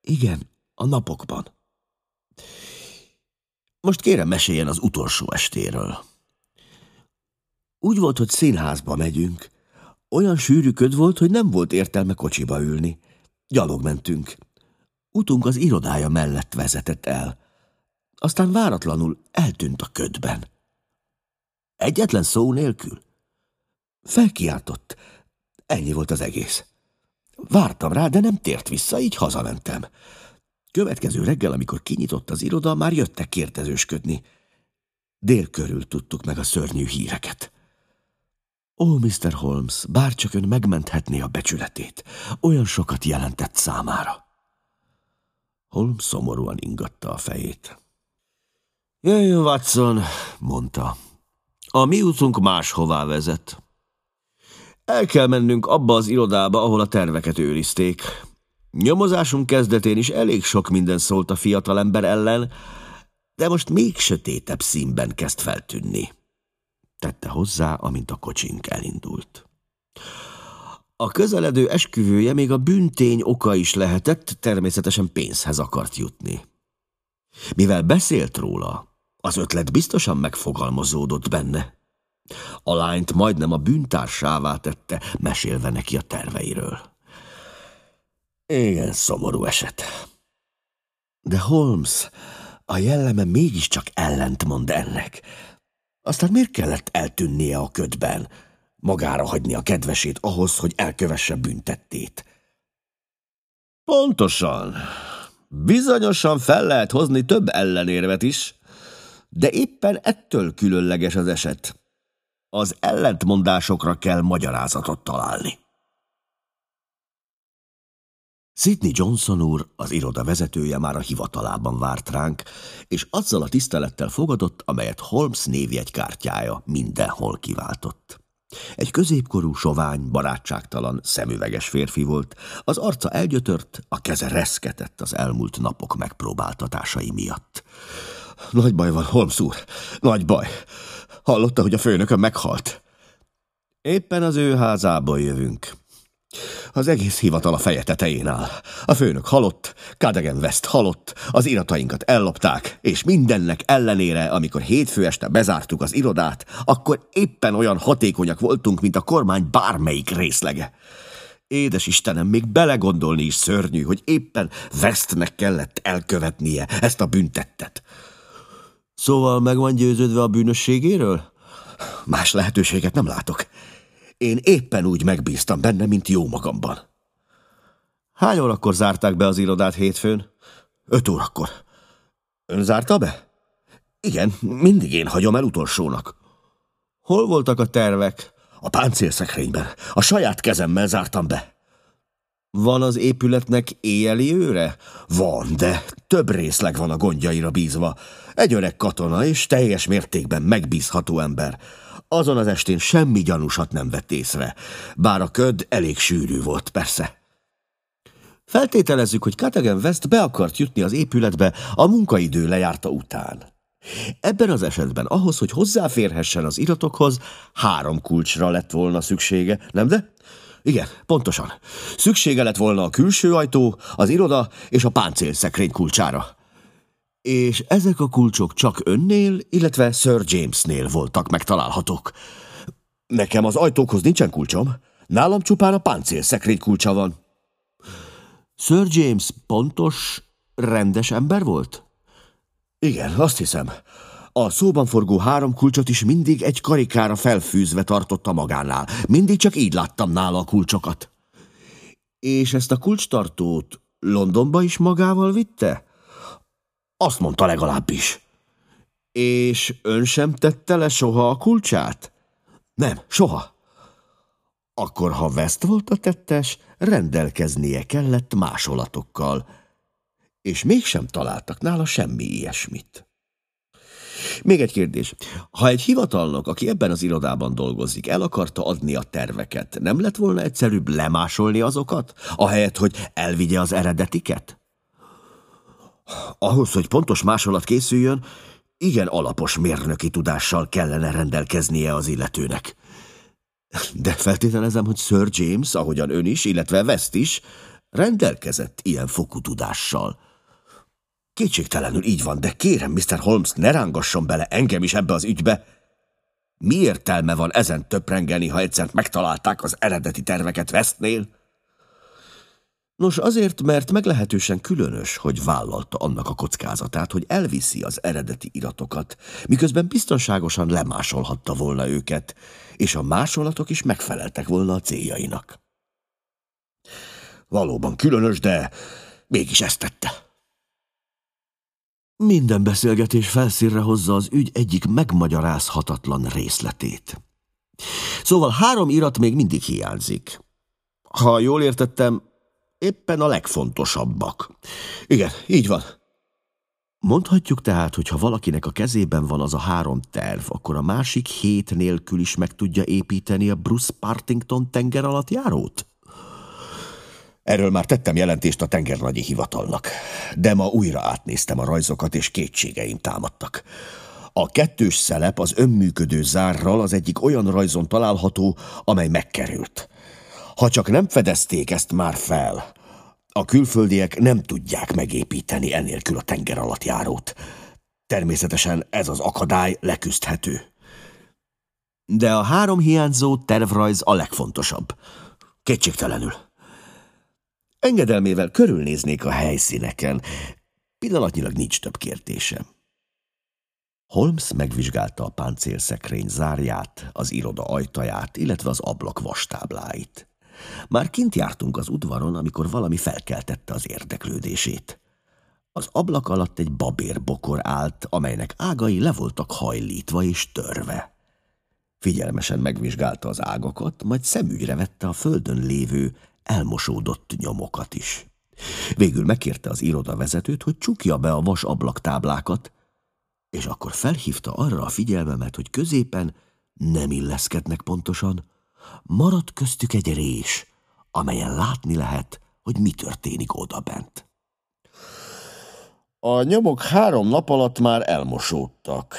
B: Igen, a napokban.
A: Most kérem, meséljen az utolsó estéről.
B: Úgy volt, hogy színházba megyünk. Olyan sűrű köd volt, hogy nem volt értelme kocsiba ülni. Gyalog mentünk. Utunk az irodája mellett vezetett el. Aztán váratlanul eltűnt a ködben. Egyetlen szó nélkül. Felkiáltott. Ennyi volt az egész. Vártam rá, de nem tért vissza, így hazamentem. Következő reggel, amikor kinyitott az iroda, már jöttek kérdezősködni. Dél körül tudtuk meg a szörnyű híreket. Ó, Mr. Holmes, bárcsak ön megmenthetné a becsületét. Olyan sokat jelentett számára. Holmes szomorúan ingatta a fejét.
A: Jöjjön, Watson, mondta. A mi útunk máshová vezet. El kell mennünk abba az irodába, ahol a terveket őrizték. Nyomozásunk kezdetén is elég sok minden szólt a fiatalember ellen, de most még sötétebb színben kezd feltűnni. Tette hozzá, amint a kocsink elindult. A közeledő esküvője még a büntény oka is lehetett, természetesen pénzhez akart jutni. Mivel beszélt róla, az ötlet biztosan megfogalmazódott benne. A lányt majdnem a bűntársává tette, mesélve neki a terveiről. Igen, szomorú eset. De Holmes, a jelleme mégiscsak ellentmond ennek. Aztán miért kellett eltűnnie a ködben? Magára hagyni a kedvesét ahhoz, hogy elkövesse büntettét. Pontosan. Bizonyosan fel lehet hozni több ellenérvet is, de éppen ettől különleges az eset. Az ellentmondásokra kell magyarázatot találni. Sidney Johnson úr, az iroda vezetője már a hivatalában várt ránk, és azzal a tisztelettel fogadott, amelyet Holmes névjegykártyája mindenhol kiváltott. Egy középkorú, sovány, barátságtalan, szemüveges férfi volt, az arca elgyötört, a keze reszketett az elmúlt napok megpróbáltatásai miatt. Nagy baj van, Holmes úr, nagy baj. Hallotta, hogy a főnökön meghalt? Éppen az ő házából jövünk. Az egész hivatal a feje tetején áll. A főnök halott, Cadogan West halott, az iratainkat ellopták, és mindennek ellenére, amikor hétfő este bezártuk az irodát, akkor éppen olyan hatékonyak voltunk, mint a kormány bármelyik részlege. Édes Istenem, még belegondolni is szörnyű, hogy éppen Westnek kellett elkövetnie ezt a büntettet. Szóval meg van győződve a bűnösségéről? Más lehetőséget nem látok. Én éppen úgy megbíztam benne, mint jó magamban. Hány órakor zárták be az irodát hétfőn? Öt órakor. Ön zárta be?
B: Igen, mindig én hagyom el utolsónak.
A: Hol voltak a tervek?
B: A páncélszekrényben. A saját kezemmel zártam be.
A: Van az épületnek éjjeli őre?
B: Van, de több részleg van a gondjaira bízva. Egy öreg katona és teljes mértékben megbízható ember. Azon az estén semmi gyanúsat nem vett észre, bár a köd elég sűrű volt, persze.
A: Feltételezzük, hogy Katagen West be akart jutni az épületbe a munkaidő lejárta után. Ebben az esetben ahhoz, hogy hozzáférhessen az iratokhoz, három kulcsra lett volna szüksége, nem de?
B: Igen, pontosan. Szüksége lett volna a külső ajtó, az iroda és a páncélszekrény kulcsára.
A: És ezek a kulcsok csak önnél,
B: illetve Sir Jamesnél voltak megtalálhatók. Nekem az ajtókhoz nincsen kulcsom, nálam csupán a páncélszekrény kulcsa van.
A: Sir James pontos, rendes ember volt?
B: Igen, azt hiszem. A szóban forgó három kulcsot is mindig egy karikára felfűzve tartotta magánál. Mindig csak így láttam nála a kulcsokat.
A: És ezt a kulcstartót Londonba is magával vitte?
B: Azt mondta legalábbis.
A: És ön sem tette le soha a kulcsát?
B: Nem, soha.
A: Akkor, ha West volt a tettes, rendelkeznie kellett másolatokkal, és mégsem találtak nála semmi ilyesmit. Még egy kérdés. Ha egy hivatalnok, aki ebben az irodában dolgozik, el akarta adni a terveket, nem lett volna egyszerűbb lemásolni azokat, ahelyett, hogy elvigye az eredetiket?
B: Ahhoz, hogy pontos másolat készüljön, igen alapos mérnöki tudással kellene rendelkeznie az illetőnek.
A: De feltételezem, hogy Sir James, ahogyan ön is, illetve West is, rendelkezett ilyen fokú tudással.
B: Kétségtelenül így van, de kérem, Mr. Holmes, ne rángasson bele engem is ebbe az ügybe. Mi értelme van ezen töprengeni, ha egyszer megtalálták az eredeti terveket Westnél?
A: Nos, azért, mert meglehetősen különös, hogy vállalta annak a kockázatát, hogy elviszi az eredeti iratokat, miközben biztonságosan lemásolhatta volna őket, és a másolatok is megfeleltek volna a céljainak.
B: Valóban különös, de mégis ezt tette.
A: Minden beszélgetés felszírre hozza az ügy egyik megmagyarázhatatlan részletét. Szóval három irat még mindig hiányzik. Ha jól értettem, éppen a legfontosabbak.
B: Igen, így van.
A: Mondhatjuk tehát, hogy ha valakinek a kezében van az a három terv, akkor a másik hét nélkül is meg tudja építeni a Bruce Partington tenger alatt járót?
B: Erről már tettem jelentést a tengernagyi hivatalnak, de ma újra átnéztem a rajzokat, és kétségeim támadtak. A kettős szelep az önműködő zárral az egyik olyan rajzon található, amely megkerült. Ha csak nem fedezték ezt már fel, a külföldiek nem tudják megépíteni enélkül a tenger alatt járót. Természetesen ez az akadály leküzdhető.
A: De a három hiányzó tervrajz a legfontosabb.
B: Kétségtelenül.
A: Engedelmével körülnéznék a helyszíneken. Pillanatnyilag nincs több kérdésem. Holmes megvizsgálta a páncélszekrény zárját, az iroda ajtaját, illetve az ablak vastábláit. Már kint jártunk az udvaron, amikor valami felkeltette az érdeklődését. Az ablak alatt egy babérbokor állt, amelynek ágai le voltak hajlítva és törve. Figyelmesen megvizsgálta az ágakat, majd szemügyre vette a földön lévő, elmosódott nyomokat is. Végül megkérte az irodavezetőt, hogy csukja be a vas ablaktáblákat, és akkor felhívta arra a figyelmemet, hogy középen nem illeszkednek pontosan, maradt köztük egy rés, amelyen látni lehet, hogy mi történik odabent.
B: A nyomok három nap alatt már elmosódtak.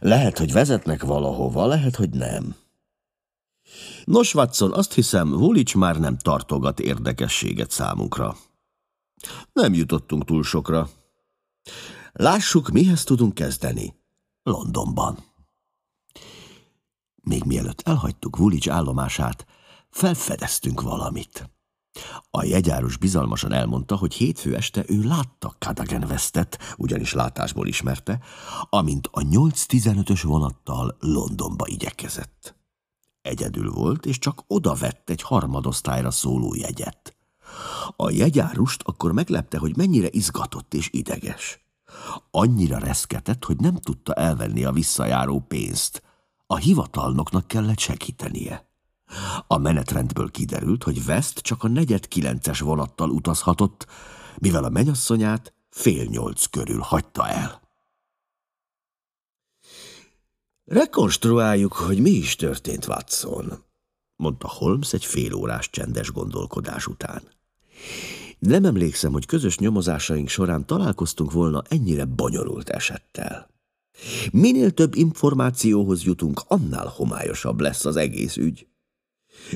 B: Lehet, hogy vezetnek valahova, lehet, hogy nem.
A: Nos, Watson, azt hiszem, Hulics már nem tartogat érdekességet számunkra. Nem jutottunk túl sokra. Lássuk, mihez tudunk kezdeni. Londonban. Még mielőtt elhagytuk Vulics állomását, felfedeztünk valamit. A jegyárus bizalmasan elmondta, hogy hétfő este ő látta Cadogan Westet, ugyanis látásból ismerte, amint a 8-15-ös vonattal Londonba igyekezett. Egyedül volt, és csak oda vett egy harmadosztályra szóló jegyet. A jegyárust akkor meglepte, hogy mennyire izgatott és ideges.
B: Annyira reszketett, hogy nem tudta elvenni a visszajáró pénzt. A hivatalnoknak kellett segítenie. A menetrendből kiderült, hogy West csak a negyed kilences vonattal utazhatott, mivel a menyasszonyát fél nyolc körül hagyta el. Rekonstruáljuk, hogy mi is történt, Watson, mondta Holmes egy félórás csendes gondolkodás után. Nem emlékszem, hogy közös nyomozásaink során találkoztunk volna ennyire bonyolult esettel. Minél több információhoz jutunk, annál homályosabb lesz az egész ügy.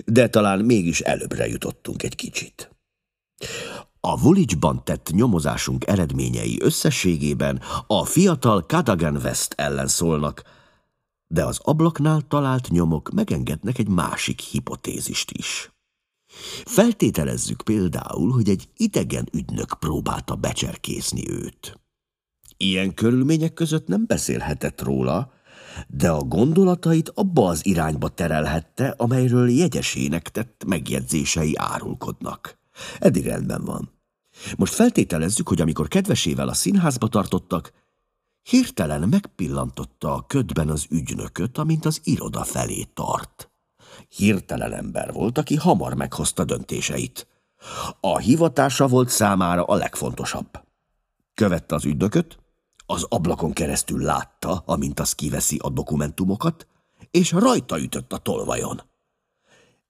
B: De talán mégis előbbre jutottunk egy kicsit. A Vulicsban tett nyomozásunk eredményei összességében a fiatal Kadagan West ellen szólnak, de az ablaknál talált nyomok megengednek egy másik hipotézist is. Feltételezzük például, hogy egy idegen ügynök próbálta becserkészni őt. Ilyen körülmények között nem beszélhetett róla, de a gondolatait abba az irányba terelhette, amelyről jegyesének tett megjegyzései árulkodnak. Eddig rendben van. Most feltételezzük, hogy amikor kedvesével a színházba tartottak, hirtelen megpillantotta a ködben az ügynököt, amint az iroda felé tart. Hirtelen ember volt, aki hamar meghozta döntéseit. A hivatása volt számára a legfontosabb. Követte az ügynököt, az ablakon keresztül látta, amint az kiveszi a dokumentumokat, és rajta ütött a tolvajon.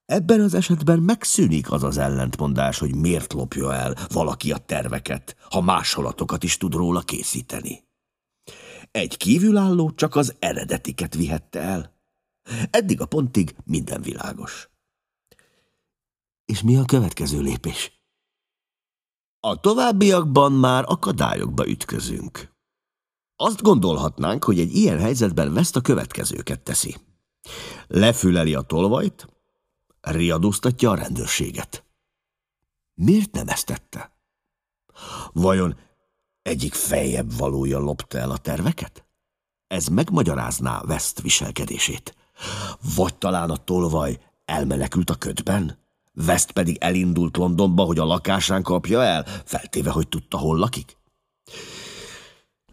B: Ebben az esetben megszűnik az az ellentmondás, hogy miért lopja el valaki a terveket, ha másolatokat is tud róla készíteni. Egy kívülálló csak az eredetiket vihette el. Eddig a pontig minden világos. És mi a következő lépés? A továbbiakban már akadályokba ütközünk. Azt gondolhatnánk, hogy egy ilyen helyzetben veszt a következőket teszi. Lefüleli a tolvajt, riadóztatja a rendőrséget. Miért nem ezt tette? Vajon egyik fejebb valója lopta el a terveket? Ez megmagyarázná West viselkedését. Vagy talán a tolvaj elmenekült a ködben? West pedig elindult Londonba, hogy a lakásán kapja el, feltéve, hogy tudta, hol lakik?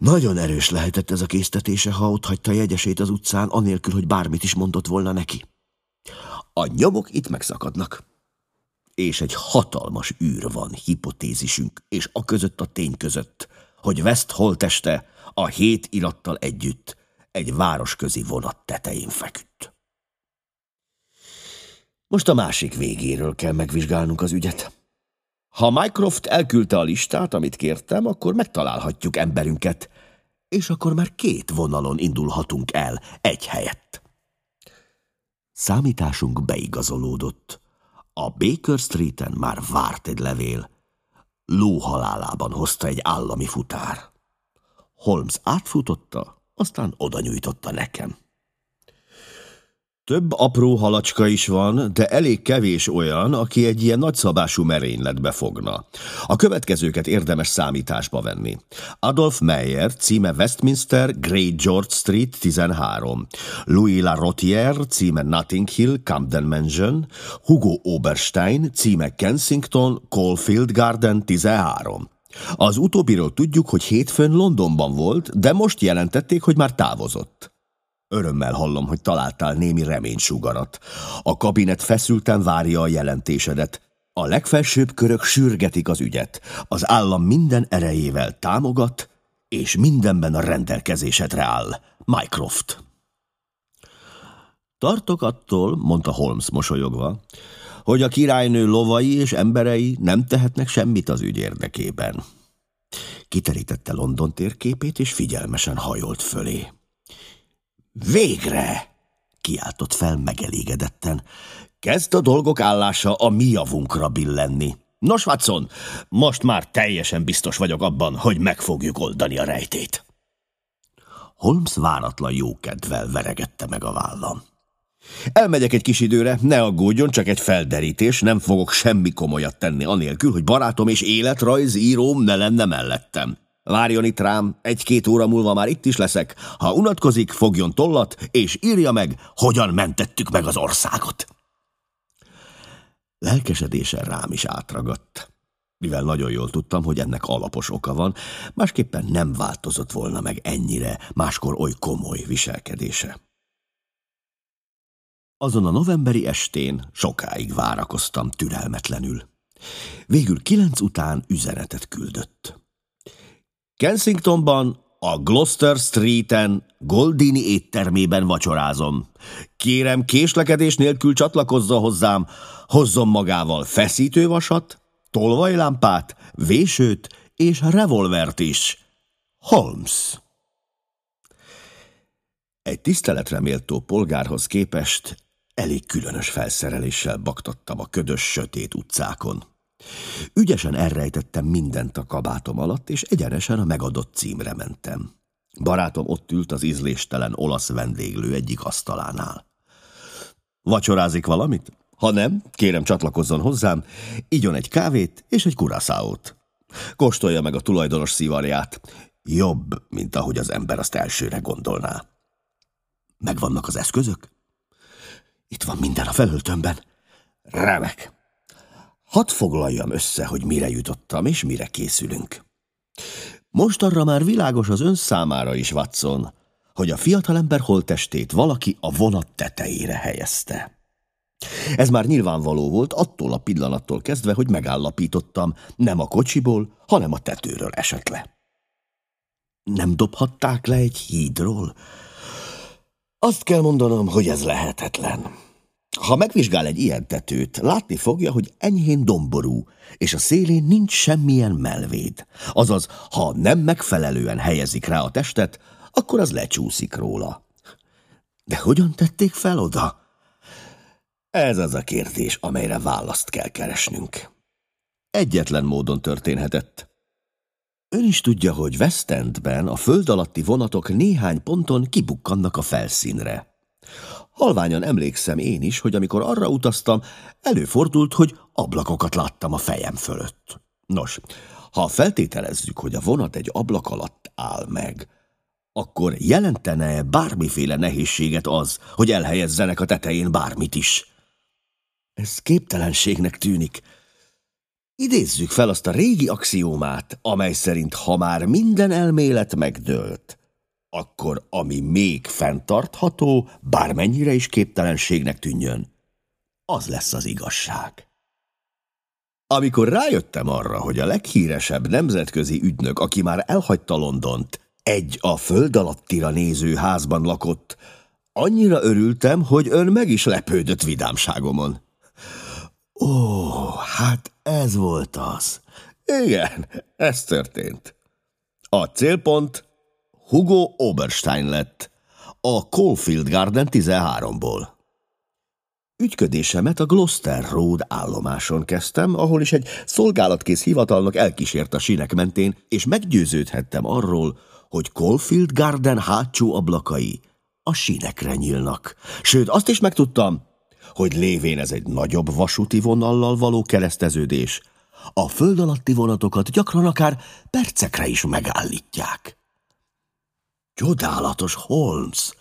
B: Nagyon erős lehetett ez a késztetése, ha ott hagyta jegyesét az utcán, anélkül, hogy bármit is mondott volna neki. A nyomok itt megszakadnak. És egy hatalmas űr van hipotézisünk, és a között a tény között, hogy West holteste a hét irattal együtt egy városközi vonat tetején feküdt. Most a másik végéről kell megvizsgálnunk az ügyet. Ha Mycroft elküldte a listát, amit kértem, akkor megtalálhatjuk emberünket, és akkor már két vonalon indulhatunk el egy helyett. Számításunk beigazolódott. A Baker Streeten már várt egy levél. Lóhalálában hozta egy állami futár. Holmes átfutotta, aztán oda nyújtotta nekem. Több apró halacska is van, de elég kevés olyan, aki egy ilyen nagyszabású merényletbe fogna. A következőket érdemes számításba venni. Adolf Meyer, címe Westminster, Great George Street 13. Louis La Rotier, címe Notting Hill, Camden Mansion. Hugo Oberstein, címe Kensington, Caulfield Garden 13. Az utóbbiról tudjuk, hogy hétfőn Londonban volt, de most jelentették, hogy már távozott. Örömmel hallom, hogy találtál némi reménysugarat. A kabinet feszülten várja a jelentésedet. A legfelsőbb körök sürgetik az ügyet. Az állam minden erejével támogat, és mindenben a rendelkezésedre áll. Mycroft. Tartok attól, mondta Holmes mosolyogva, hogy a királynő lovai és emberei nem tehetnek semmit az ügy érdekében. Kiterítette London térképét, és figyelmesen hajolt fölé. Végre! kiáltott fel megelégedetten. Kezd a dolgok állása a mi javunkra billenni. Nos, Watson, most már teljesen biztos vagyok abban, hogy meg fogjuk oldani a rejtét. Holmes váratlan jókedvel veregette meg a vállam. Elmegyek egy kis időre, ne aggódjon, csak egy felderítés, nem fogok semmi komolyat tenni anélkül, hogy barátom és életrajzíróm ne lenne mellettem. Várjon itt rám, egy-két óra múlva már itt is leszek. Ha unatkozik, fogjon tollat, és írja meg, hogyan mentettük meg az országot. Lelkesedése rám is átragadt. mivel nagyon jól tudtam, hogy ennek alapos oka van, másképpen nem változott volna meg ennyire, máskor oly komoly viselkedése. Azon a novemberi estén sokáig várakoztam türelmetlenül. Végül kilenc után üzenetet küldött. Kensingtonban, a Gloucester Streeten, Goldini éttermében vacsorázom. Kérem, késlekedés nélkül csatlakozza hozzám, hozzon magával feszítővasat, tolvajlámpát, vésőt és revolvert is. Holmes. Egy tiszteletre méltó polgárhoz képest elég különös felszereléssel baktattam a ködös, sötét utcákon. Ügyesen elrejtettem mindent a kabátom alatt, és egyenesen a megadott címre mentem. Barátom ott ült az ízléstelen olasz vendéglő egyik asztalánál. Vacsorázik valamit? Ha nem, kérem csatlakozzon hozzám, igyon egy kávét és egy kuraszáót. Kóstolja meg a tulajdonos szivarját. Jobb, mint ahogy az ember azt elsőre gondolná. Megvannak az eszközök? Itt van minden a felöltömben. Remek. Hadd foglaljam össze, hogy mire jutottam és mire készülünk. Most arra már világos az ön számára is, Watson, hogy a fiatalember holtestét valaki a vonat tetejére helyezte. Ez már nyilvánvaló volt attól a pillanattól kezdve, hogy megállapítottam, nem a kocsiból, hanem a tetőről esett le. Nem dobhatták le egy hídról? Azt kell mondanom, hogy ez lehetetlen. Ha megvizsgál egy ilyen tetőt, látni fogja, hogy enyhén domború, és a szélén nincs semmilyen melvéd. Azaz, ha nem megfelelően helyezik rá a testet, akkor az lecsúszik róla. De hogyan tették fel oda? Ez az a kérdés, amelyre választ kell keresnünk. Egyetlen módon történhetett. Ön is tudja, hogy West Endben a föld alatti vonatok néhány ponton kibukkannak a felszínre. Halványan emlékszem én is, hogy amikor arra utaztam, előfordult, hogy ablakokat láttam a fejem fölött. Nos, ha feltételezzük, hogy a vonat egy ablak alatt áll meg, akkor jelentene -e bármiféle nehézséget az, hogy elhelyezzenek a tetején bármit is? Ez képtelenségnek tűnik. Idézzük fel azt a régi axiómát, amely szerint ha már minden elmélet megdőlt, akkor ami még fenntartható, bármennyire is képtelenségnek tűnjön, az lesz az igazság. Amikor rájöttem arra, hogy a leghíresebb nemzetközi ügynök, aki már elhagyta Londont, egy a föld alattira néző házban lakott, annyira örültem, hogy ön meg is lepődött vidámságomon. Ó, hát ez volt az. Igen, ez történt. A célpont Hugo Oberstein lett, a Caulfield Garden 13-ból. Ügyködésemet a Gloucester Road állomáson kezdtem, ahol is egy szolgálatkész hivatalnak elkísért a sínek mentén, és meggyőződhettem arról, hogy Caulfield Garden hátsó ablakai a sínekre nyílnak. Sőt, azt is megtudtam, hogy lévén ez egy nagyobb vasúti vonallal való kereszteződés, a föld alatti vonatokat gyakran akár percekre is megállítják. Csodálatos Holmes!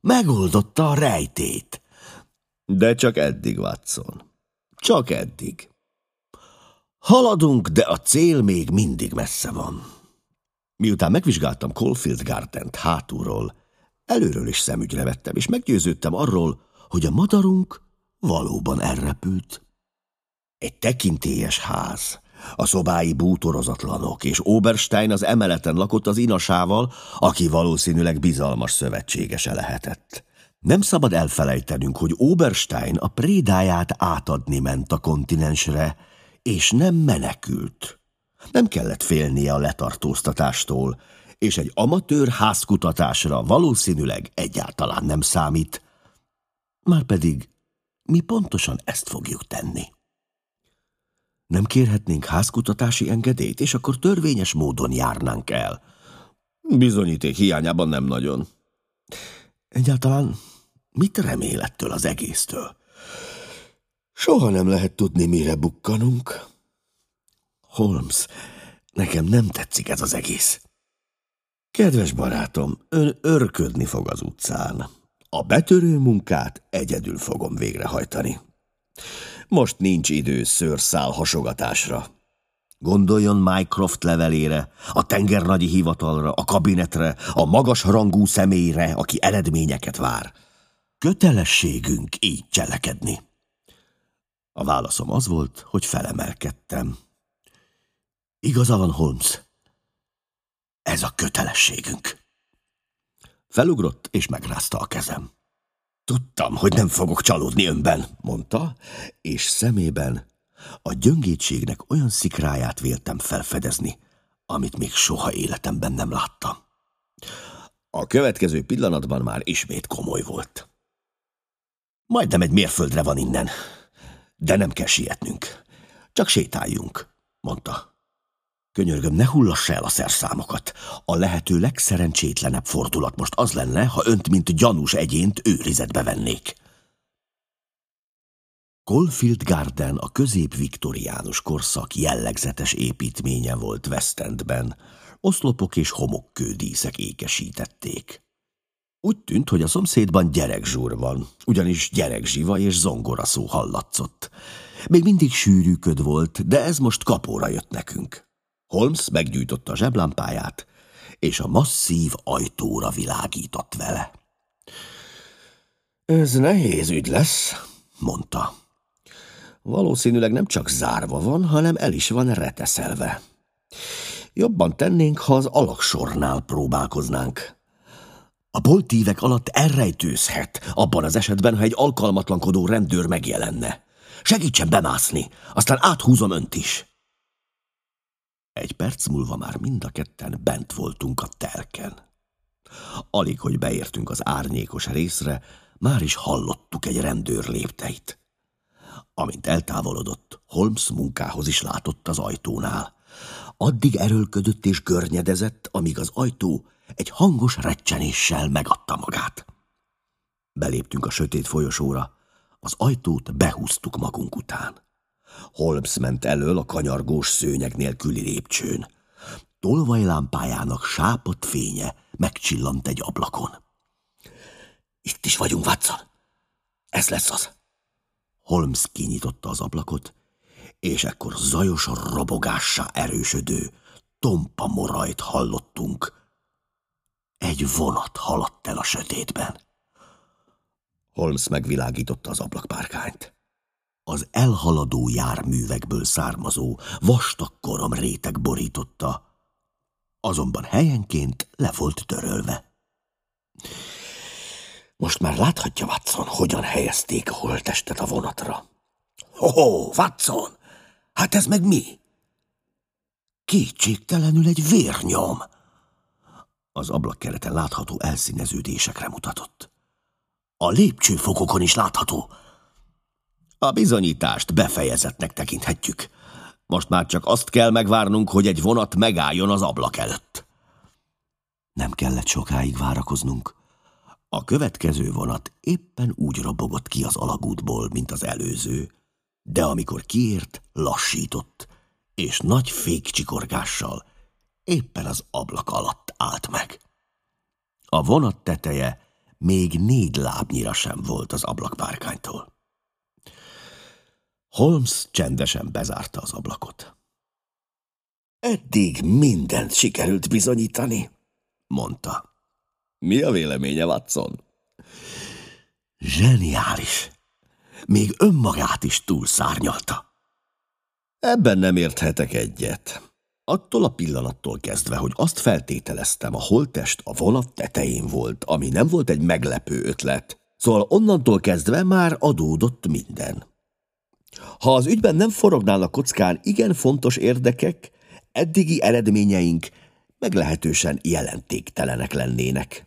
B: Megoldotta a rejtét. De csak eddig, Watson. Csak eddig. Haladunk, de a cél még mindig messze van. Miután megvizsgáltam Caulfield Gardent hátulról, előről is szemügyre vettem, és meggyőződtem arról, hogy a madarunk valóban elrepült. Egy tekintélyes ház, a szobái bútorozatlanok, és Oberstein az emeleten lakott az inasával, aki valószínűleg bizalmas szövetségese lehetett. Nem szabad elfelejtenünk, hogy Oberstein a prédáját átadni ment a kontinensre, és nem menekült. Nem kellett félnie a letartóztatástól, és egy amatőr házkutatásra valószínűleg egyáltalán nem számít. Márpedig mi pontosan ezt fogjuk tenni. Nem kérhetnénk házkutatási engedélyt, és akkor törvényes módon járnánk el. Bizonyíték hiányában nem nagyon. Egyáltalán mit remél ettől az egésztől? Soha nem lehet tudni, mire bukkanunk. Holmes, nekem nem tetszik ez az egész. Kedves barátom, ön örködni fog az utcán. A betörő munkát egyedül fogom végrehajtani. Most nincs idő szőrszál hasogatásra. Gondoljon Mycroft levelére, a tengernagyi hivatalra, a kabinetre, a magas rangú személyre, aki eredményeket vár. Kötelességünk így cselekedni. A válaszom az volt, hogy felemelkedtem. Igaza van, Holmes. Ez a kötelességünk. Felugrott és megrázta a kezem. Tudtam, hogy nem fogok csalódni önben, mondta, és szemében a gyöngétségnek olyan szikráját véltem felfedezni, amit még soha életemben nem láttam. A következő pillanatban már ismét komoly volt. Majdnem egy mérföldre van innen, de nem kell sietnünk. Csak sétáljunk, mondta. Könyörgöm, ne hullass el a szerszámokat. A lehető legszerencsétlenebb fordulat most az lenne, ha önt, mint gyanús egyént őrizetbe vennék. Colfield Garden a közép-viktoriánus korszak jellegzetes építménye volt West Endben. Oszlopok és homokkődíszek ékesítették. Úgy tűnt, hogy a szomszédban gyerekzsúr van, ugyanis gyerekzsiva és zongora szó hallatszott. Még mindig sűrű köd volt, de ez most kapóra jött nekünk. Holmes meggyújtotta a zseblámpáját, és a masszív ajtóra világított vele. Ez nehéz ügy lesz, mondta. Valószínűleg nem csak zárva van, hanem el is van reteszelve. Jobban tennénk, ha az alaksornál próbálkoznánk. A boltívek alatt elrejtőzhet, abban az esetben, ha egy alkalmatlankodó rendőr megjelenne. Segítsen bemászni, aztán áthúzom önt is. Egy perc múlva már mind a ketten bent voltunk a telken. Alig, hogy beértünk az árnyékos részre, már is hallottuk egy rendőr lépteit. Amint eltávolodott, Holmes munkához is látott az ajtónál. Addig erőlködött és görnyedezett, amíg az ajtó egy hangos recsenéssel megadta magát. Beléptünk a sötét folyosóra, az ajtót behúztuk magunk után. Holmes ment elől a kanyargós szőnyeg nélküli lépcsőn. Tolvajlámpájának sápat fénye megcsillant egy ablakon. Itt is vagyunk, Watson. Ez lesz az. Holmes kinyitotta az ablakot, és ekkor zajos robogássá erősödő, tompa morajt hallottunk. Egy vonat haladt el a sötétben. Holmes megvilágította az ablakpárkányt az elhaladó járművekből származó vastag korom réteg borította, azonban helyenként le volt törölve. Most már láthatja, Watson, hogyan helyezték a holtestet a vonatra. Ó, Watson, hát ez meg mi? Kétségtelenül egy vérnyom. Az ablakkereten látható elszíneződésekre mutatott. A lépcsőfokokon is látható, a bizonyítást befejezetnek tekinthetjük. Most már csak azt kell megvárnunk, hogy egy vonat megálljon az ablak előtt. Nem kellett sokáig várakoznunk. A következő vonat éppen úgy robogott ki az alagútból, mint az előző, de amikor kiért, lassított, és nagy fékcsikorgással éppen az ablak alatt állt meg. A vonat teteje még négy lábnyira sem volt az ablakpárkánytól. Holmes csendesen bezárta az ablakot. Eddig mindent sikerült bizonyítani, mondta. Mi a véleménye, Watson? Zseniális. Még önmagát is túlszárnyalta. Ebben nem érthetek egyet. Attól a pillanattól kezdve, hogy azt feltételeztem, a holtest a vonat tetején volt, ami nem volt egy meglepő ötlet, szóval onnantól kezdve már adódott minden. Ha az ügyben nem forognának kockán igen fontos érdekek, eddigi eredményeink meglehetősen jelentéktelenek lennének.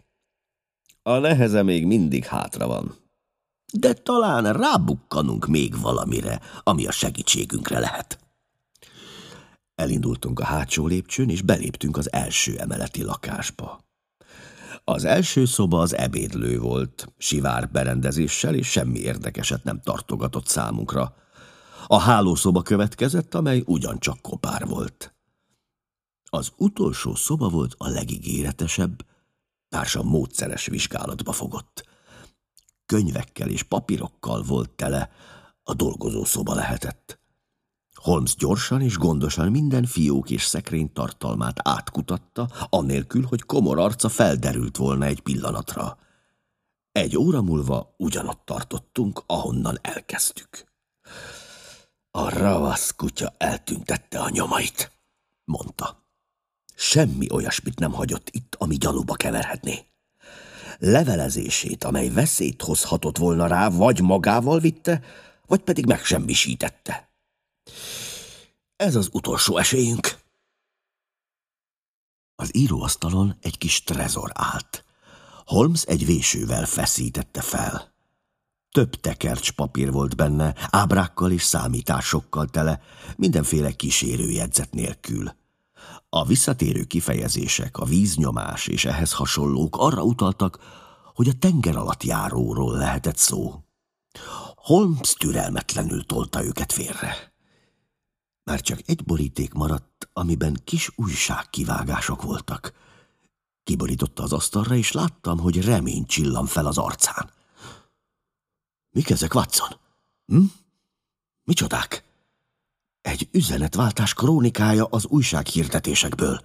B: A neheze még mindig hátra van. De talán rábukkanunk még valamire, ami a segítségünkre lehet. Elindultunk a hátsó lépcsőn, és beléptünk az első emeleti lakásba. Az első szoba az ebédlő volt, sivár berendezéssel, és semmi érdekeset nem tartogatott számunkra. A hálószoba következett, amely ugyancsak kopár volt. Az utolsó szoba volt a legígéretesebb, társam módszeres vizsgálatba fogott. Könyvekkel és papírokkal volt tele, a dolgozó szoba lehetett. Holmes gyorsan és gondosan minden fiók és szekrény tartalmát átkutatta, annélkül, hogy komor arca felderült volna egy pillanatra. Egy óra múlva ugyanott tartottunk, ahonnan elkezdtük. A ravasz kutya eltüntette a nyomait, mondta. Semmi olyasmit nem hagyott itt, ami gyanúba keverhetné. Levelezését, amely veszélyt hozhatott volna rá, vagy magával vitte, vagy pedig megsemmisítette. Ez az utolsó esélyünk. Az íróasztalon egy kis trezor állt. Holmes egy vésővel feszítette fel. Több tekercs papír volt benne, ábrákkal és számításokkal tele, mindenféle kísérőjegyzet nélkül. A visszatérő kifejezések, a víznyomás és ehhez hasonlók arra utaltak, hogy a tenger alatt járóról lehetett szó. Holmes türelmetlenül tolta őket félre. Már csak egy boríték maradt, amiben kis újságkivágások voltak. Kiborította az asztalra, és láttam, hogy remény csillan fel az arcán. Mik ezek, Watson? Hm? Micsodák? Egy üzenetváltás krónikája az újsághirdetésekből.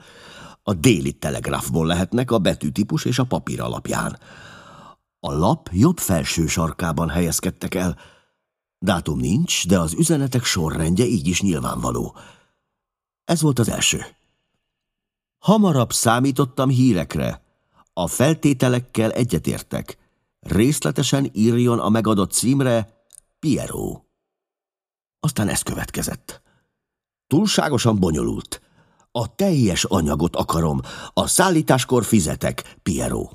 B: A déli telegrafból lehetnek a betűtípus és a papír alapján. A lap jobb felső sarkában helyezkedtek el. Dátum nincs, de az üzenetek sorrendje így is nyilvánvaló. Ez volt az első. Hamarabb számítottam hírekre. A feltételekkel egyetértek. Részletesen írjon a megadott címre Piero. Aztán ez következett. Túlságosan bonyolult. A teljes anyagot akarom. A szállításkor fizetek, Piero.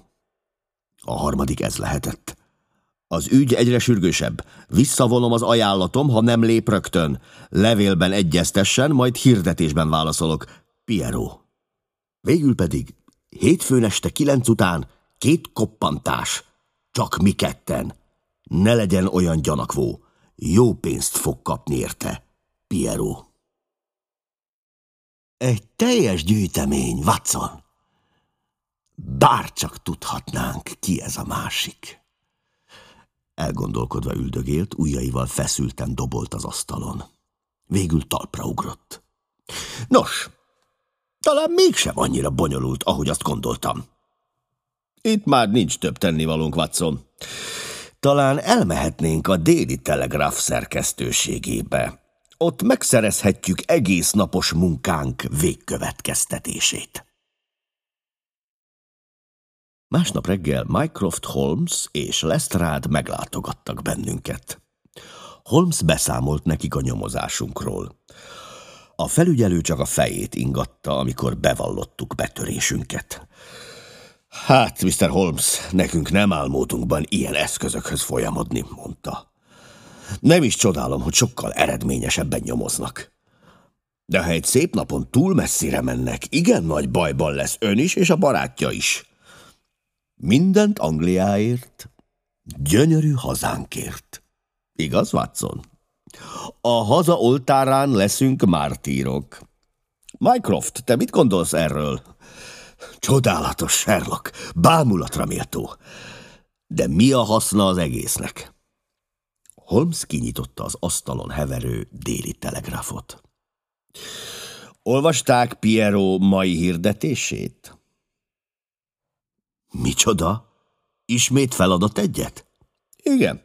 B: A harmadik ez lehetett. Az ügy egyre sürgősebb. Visszavonom az ajánlatom, ha nem lép rögtön. Levélben egyeztessen, majd hirdetésben válaszolok. Piero. Végül pedig hétfőn este kilenc után két koppantás. Csak mi ketten. Ne legyen olyan gyanakvó. Jó pénzt fog kapni érte. Piero. Egy teljes gyűjtemény, Watson. Bár csak tudhatnánk, ki ez a másik. Elgondolkodva üldögélt, ujjaival feszülten dobolt az asztalon. Végül talpra ugrott. Nos, talán mégsem annyira bonyolult, ahogy azt gondoltam. Itt már nincs több tennivalónk, Watson. Talán elmehetnénk a déli telegráf szerkesztőségébe. Ott megszerezhetjük egész napos munkánk végkövetkeztetését. Másnap reggel Mycroft Holmes és Lestrade meglátogattak bennünket. Holmes beszámolt nekik a nyomozásunkról. A felügyelő csak a fejét ingatta, amikor bevallottuk betörésünket. Hát, Mr. Holmes, nekünk nem áll módunkban ilyen eszközökhöz folyamodni, mondta. Nem is csodálom, hogy sokkal eredményesebben nyomoznak. De ha egy szép napon túl messzire mennek, igen nagy bajban lesz ön is és a barátja is. Mindent Angliáért, gyönyörű hazánkért. Igaz, Watson? A haza oltárán leszünk mártírok. Mycroft, te mit gondolsz erről? Csodálatos, Sherlock, bámulatra méltó. De mi a haszna az egésznek? Holmes kinyitotta az asztalon heverő déli telegráfot. Olvasták Piero mai hirdetését? Micsoda? Ismét feladott egyet? Igen,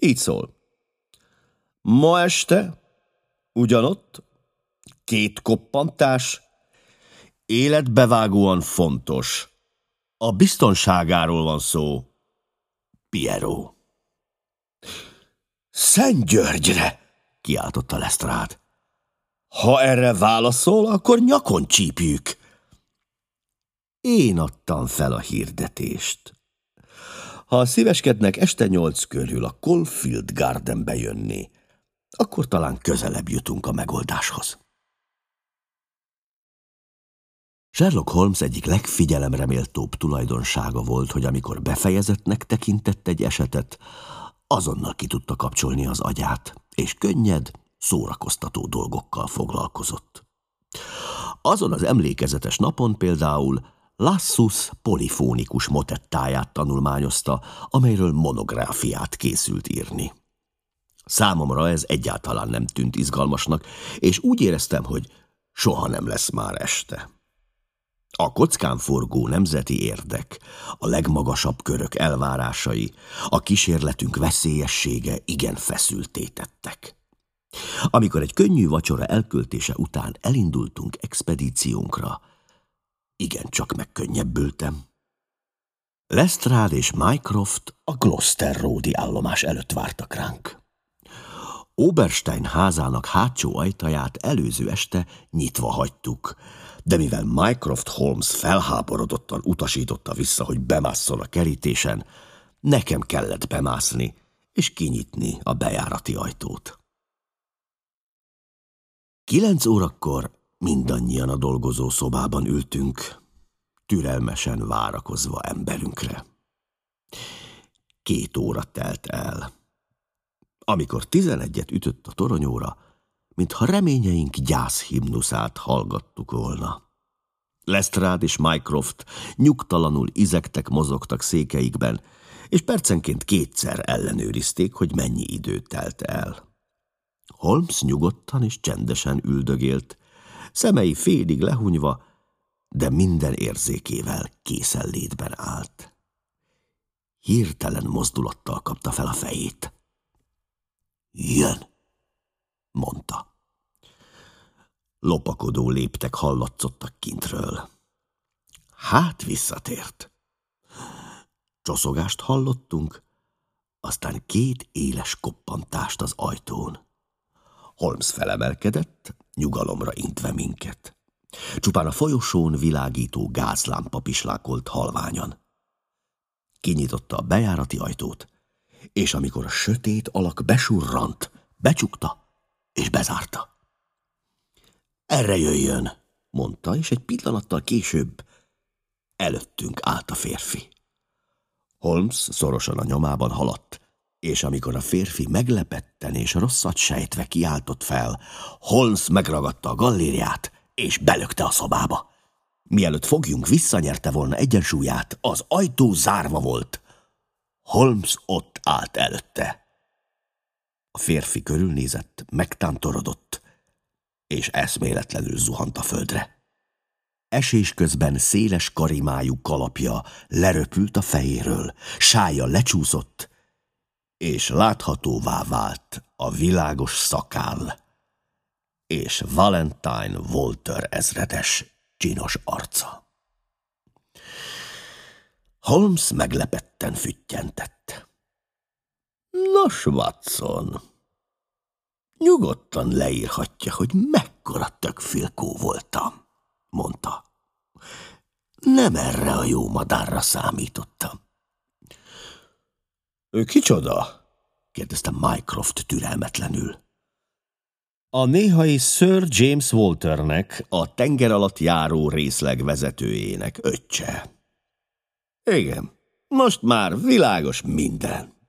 B: így szól. Ma este, ugyanott, két koppantás, életbevágóan fontos. A biztonságáról van szó, Piero. Szent Györgyre! kiáltotta Lesztrád. Ha erre válaszol, akkor nyakon csípjük. Én adtam fel a hirdetést. Ha szíveskednek este nyolc körül a Caulfield Gardenbe jönni, akkor talán közelebb jutunk a megoldáshoz. Sherlock Holmes egyik legfigyelemreméltóbb tulajdonsága volt, hogy amikor befejezetnek tekintett egy esetet, azonnal ki tudta kapcsolni az agyát, és könnyed, szórakoztató dolgokkal foglalkozott. Azon az emlékezetes napon például Lassus polifónikus motettáját tanulmányozta, amelyről monográfiát készült írni. Számomra ez egyáltalán nem tűnt izgalmasnak, és úgy éreztem, hogy soha nem lesz már este. A kockán forgó nemzeti érdek, a legmagasabb körök elvárásai, a kísérletünk veszélyessége igen feszültétettek. Amikor egy könnyű vacsora elköltése után elindultunk expedíciónkra, igencsak megkönnyebbültem. Lestrade és Mycroft a Gloucester Roadi állomás előtt vártak ránk. Oberstein házának hátsó ajtaját előző este nyitva hagytuk, de mivel Mycroft Holmes felháborodottan utasította vissza, hogy bemásszon a kerítésen, nekem kellett bemászni és kinyitni a bejárati ajtót. Kilenc órakor mindannyian a dolgozó szobában ültünk, türelmesen várakozva emberünkre. Két óra telt el. Amikor tizenegyet ütött a toronyóra, mintha reményeink gyászhimnuszát hallgattuk volna. Lestrade és Mycroft nyugtalanul izektek, mozogtak székeikben, és percenként kétszer ellenőrizték, hogy mennyi idő telt el. Holmes nyugodtan és csendesen üldögélt, szemei félig lehunyva, de minden érzékével készenlétben állt. Hirtelen mozdulattal kapta fel a fejét. Jön, mondta. Lopakodó léptek hallatszottak kintről. Hát visszatért. Csoszogást hallottunk, aztán két éles koppantást az ajtón. Holmes felemelkedett, nyugalomra intve minket. Csupán a folyosón világító gázlámpa pislákolt halványan. Kinyitotta a bejárati ajtót, és amikor a sötét alak besurrant, becsukta és bezárta. Erre jöjjön, mondta, és egy pillanattal később előttünk állt a férfi. Holmes szorosan a nyomában haladt, és amikor a férfi meglepetten és rosszat sejtve kiáltott fel, Holmes megragadta a gallériát, és belökte a szobába. Mielőtt fogjunk visszanyerte volna egyensúlyát, az ajtó zárva volt. Holmes ott állt előtte. A férfi körülnézett, megtántorodott, és eszméletlenül zuhant a földre. Esés közben széles karimájú kalapja leröpült a fejéről, sája lecsúszott, és láthatóvá vált a világos szakál és Valentine Walter ezredes csinos arca. Holmes meglepetten füttyentett. Nos, Watson, nyugodtan leírhatja, hogy mekkora tökfilkó voltam, mondta. Nem erre a jó madárra számítottam. Ő kicsoda? kérdezte Mycroft türelmetlenül. A néhai Sir James Walternek, a tenger alatt járó részleg vezetőjének öccse. Igen, most már világos minden.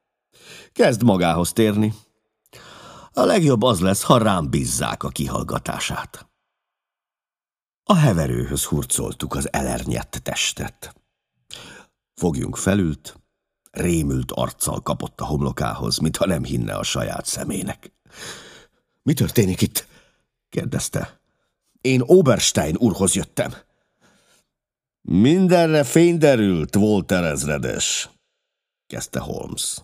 B: Kezd magához térni. A legjobb az lesz, ha rám bízzák a kihallgatását. A heverőhöz hurcoltuk az elernyett testet. Fogjunk felült, rémült arccal kapott a homlokához, mintha nem hinne a saját szemének. Mi történik itt? kérdezte. Én Oberstein úrhoz jöttem. Mindenre fény derült, Walter ezredes, kezdte Holmes.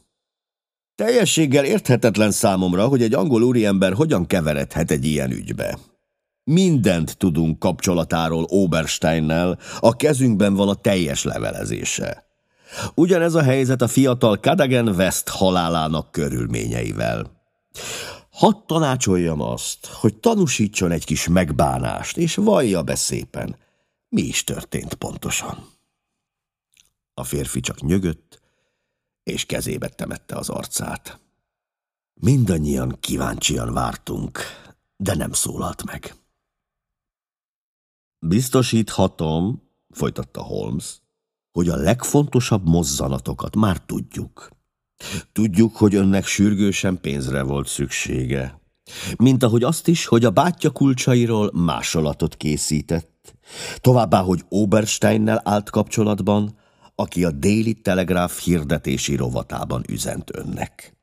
B: Teljességgel érthetetlen számomra, hogy egy angol úriember hogyan keveredhet egy ilyen ügybe. Mindent tudunk kapcsolatáról Obersteinnel, a kezünkben van a teljes levelezése. Ugyanez a helyzet a fiatal Cadogan West halálának körülményeivel. Hadd tanácsoljam azt, hogy tanúsítson egy kis megbánást, és vallja be szépen, mi is történt pontosan. A férfi csak nyögött, és kezébe temette az arcát. Mindannyian kíváncsian vártunk, de nem szólalt meg. Biztosíthatom, folytatta Holmes, hogy a legfontosabb mozzanatokat már tudjuk. Tudjuk, hogy önnek sürgősen pénzre volt szüksége. Mint ahogy azt is, hogy a bátyja kulcsairól másolatot készített. Továbbá, hogy Obersteinnel állt kapcsolatban, aki a déli telegráf hirdetési rovatában üzent önnek.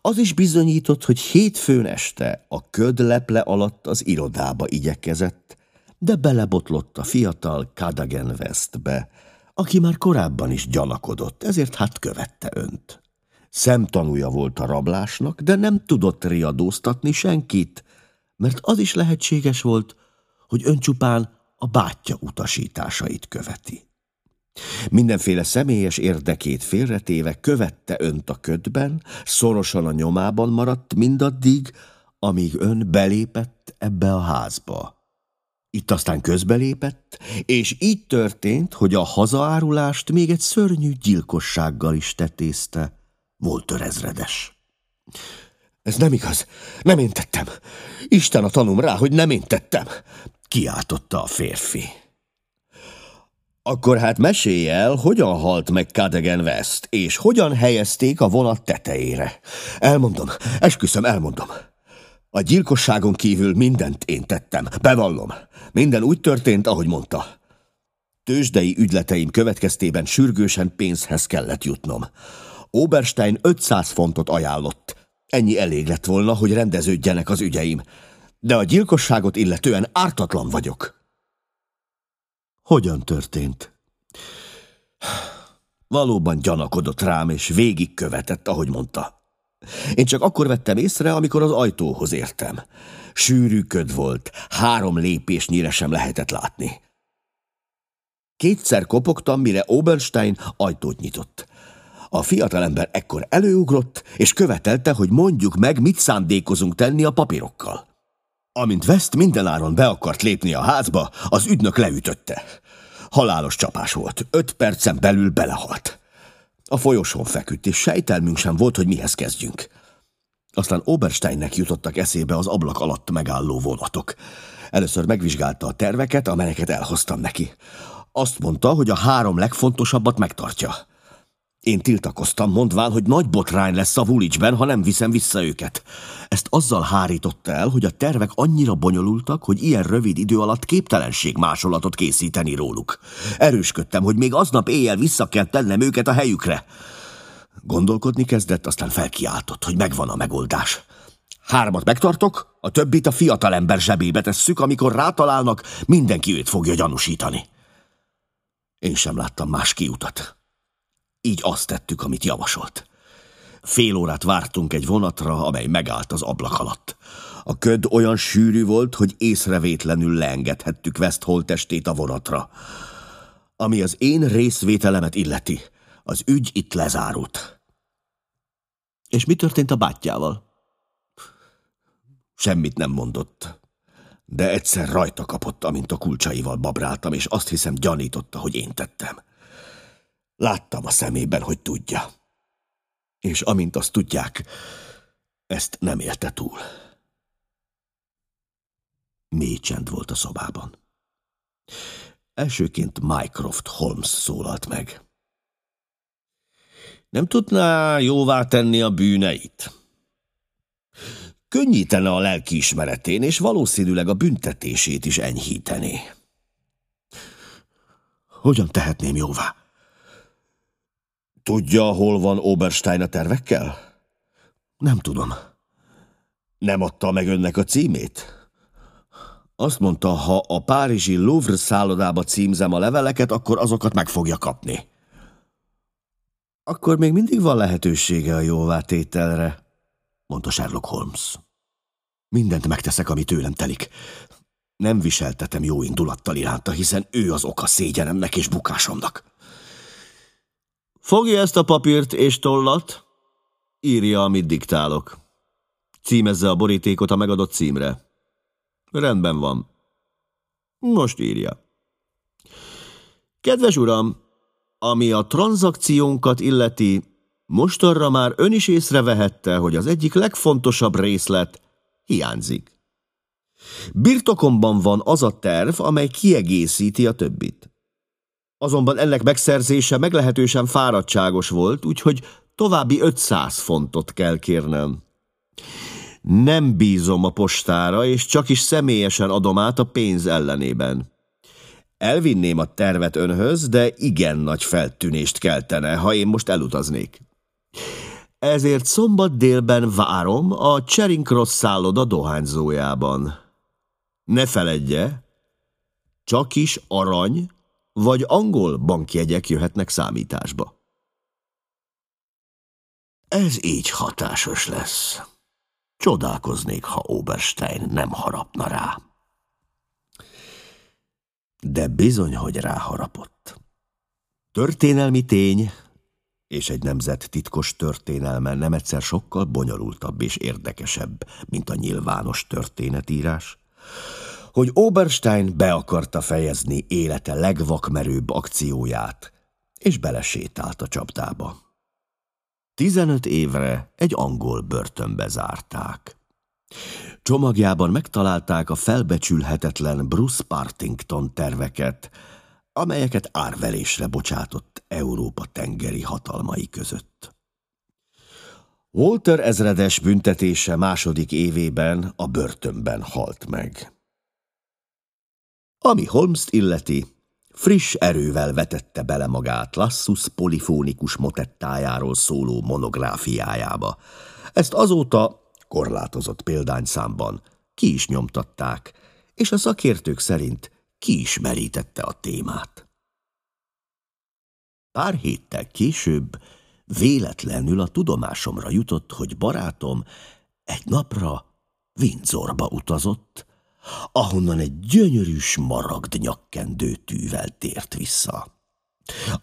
B: Az is bizonyított, hogy hétfőn este a köd leple alatt az irodába igyekezett, de belebotlott a fiatal Kadagen Westbe, aki már korábban is gyanakodott, ezért hát követte önt. Szemtanúja volt a rablásnak, de nem tudott riadóztatni senkit, mert az is lehetséges volt, hogy ön csupán a bátyja utasításait követi. Mindenféle személyes érdekét félretéve követte önt a ködben, szorosan a nyomában maradt mindaddig, amíg ön belépett ebbe a házba. Itt aztán közbelépett, és így történt, hogy a hazaárulást még egy szörnyű gyilkossággal is tetézte. Volt törezredes. Ez nem igaz, nem én tettem. Isten a tanum rá, hogy nem én tettem, kiáltotta a férfi. Akkor hát mesélj el, hogyan halt meg Cadogan West, és hogyan helyezték a vonat tetejére. Elmondom, esküszöm, elmondom. A gyilkosságon kívül mindent én tettem, bevallom. Minden úgy történt, ahogy mondta. Tőzsdei ügyleteim következtében sürgősen pénzhez kellett jutnom. Oberstein 500 fontot ajánlott. Ennyi elég lett volna, hogy rendeződjenek az ügyeim. De a gyilkosságot illetően ártatlan vagyok. Hogyan történt? Valóban gyanakodott rám, és végigkövetett, ahogy mondta. Én csak akkor vettem észre, amikor az ajtóhoz értem. Sűrű köd volt, három lépésnyire sem lehetett látni. Kétszer kopogtam, mire Oberstein ajtót nyitott. A fiatalember ekkor előugrott, és követelte, hogy mondjuk meg, mit szándékozunk tenni a papírokkal. Amint West mindenáron be akart lépni a házba, az ügynök leütötte. Halálos csapás volt, öt percen belül belehalt. A folyosón feküdt, és sejtelmünk sem volt, hogy mihez kezdjünk. Aztán Obersteinnek jutottak eszébe az ablak alatt megálló vonatok. Először megvizsgálta a terveket, amelyeket elhoztam neki. Azt mondta, hogy a három legfontosabbat megtartja. Én tiltakoztam, mondván, hogy nagy botrány lesz a Vulicsben, ha nem viszem vissza őket. Ezt azzal hárította el, hogy a tervek annyira bonyolultak, hogy ilyen rövid idő alatt képtelenség másolatot készíteni róluk. Erősködtem, hogy még aznap éjjel vissza kell tennem őket a helyükre. Gondolkodni kezdett, aztán felkiáltott, hogy megvan a megoldás. Hármat megtartok, a többit a fiatalember zsebébe tesszük, amikor rátalálnak, mindenki őt fogja gyanúsítani. Én sem láttam más kiutat. Így azt tettük, amit javasolt. Fél órát vártunk egy vonatra, amely megállt az ablak alatt. A köd olyan sűrű volt, hogy észrevétlenül leengedhettük West holtestét a vonatra. Ami az én részvételemet illeti, az ügy itt lezárult. És mi történt a bátyjával? Semmit nem mondott, de egyszer rajta kapott, amint a kulcsaival babráltam, és azt hiszem gyanította, hogy én tettem. Láttam a szemében, hogy tudja. És amint azt tudják, ezt nem élte túl. Mély csend volt a szobában. Elsőként Mycroft Holmes szólalt meg. Nem tudná jóvá tenni a bűneit? Könnyítene a lelkiismeretén, és valószínűleg a büntetését is enyhítené. Hogyan tehetném jóvá? Tudja, hol van Oberstein a tervekkel? Nem tudom. Nem adta meg önnek a címét? Azt mondta, ha a párizsi Louvre szállodába címzem a leveleket, akkor azokat meg fogja kapni. Akkor még mindig van lehetősége a jóvátételre, mondta Sherlock Holmes. Mindent megteszek, ami tőlem telik. Nem viseltetem jó indulattal iránta, hiszen ő az oka szégyenemnek és bukásomnak. Fogja ezt a papírt és tollat, írja, amit diktálok. Címezze a borítékot a megadott címre. Rendben van. Most írja. Kedves uram, ami a tranzakciónkat illeti, mostanra már ön is észrevehette, hogy az egyik legfontosabb részlet hiányzik. Birtokomban van az a terv, amely kiegészíti a többit. Azonban ennek megszerzése meglehetősen fáradtságos volt, úgyhogy további 500 fontot kell kérnem. Nem bízom a postára, és csak is személyesen adom át a pénz ellenében. Elvinném a tervet önhöz, de igen nagy feltűnést keltene, ha én most elutaznék. Ezért szombat délben várom a Charing Cross szálloda dohányzójában. Ne feledje, csak is arany vagy angol bankjegyek jöhetnek számításba. Ez így hatásos lesz. Csodálkoznék, ha Oberstein nem harapna rá. De bizony, hogy ráharapott. Történelmi tény, és egy nemzet titkos történelme nem egyszer sokkal bonyolultabb és érdekesebb, mint a nyilvános történetírás, hogy Oberstein be akarta fejezni élete legvakmerőbb akcióját, és belesétált a csapdába. Tizenöt évre egy angol börtönbe zárták. Csomagjában megtalálták a felbecsülhetetlen Bruce Partington terveket, amelyeket árverésre bocsátott Európa tengeri hatalmai között. Walter ezredes büntetése második évében a börtönben halt meg. Ami Holmes-t illeti, friss erővel vetette bele magát Lassus polifónikus motettájáról szóló monográfiájába. Ezt azóta korlátozott példányszámban ki is nyomtatták, és a szakértők szerint ki is merítette a témát. Pár héttel később véletlenül a tudomásomra jutott, hogy barátom egy napra Windsorba utazott, ahonnan egy gyönyörű smaragd nyakkendő tűvel tért vissza.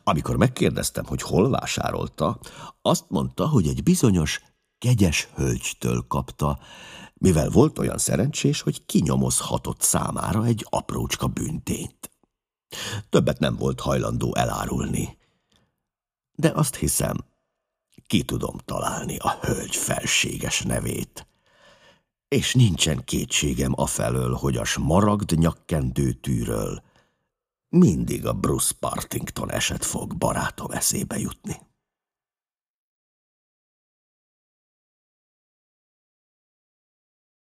B: Amikor megkérdeztem, hogy hol vásárolta, azt mondta, hogy egy bizonyos kegyes hölgytől kapta, mivel volt olyan szerencsés, hogy kinyomozhatott számára egy aprócska büntényt. Többet nem volt hajlandó elárulni. De azt hiszem, ki tudom találni a hölgy felséges nevét. És nincsen kétségem afelől, hogy a smaragd nyakkendő tűről mindig a Bruce Partington eset fog barátom eszébe jutni.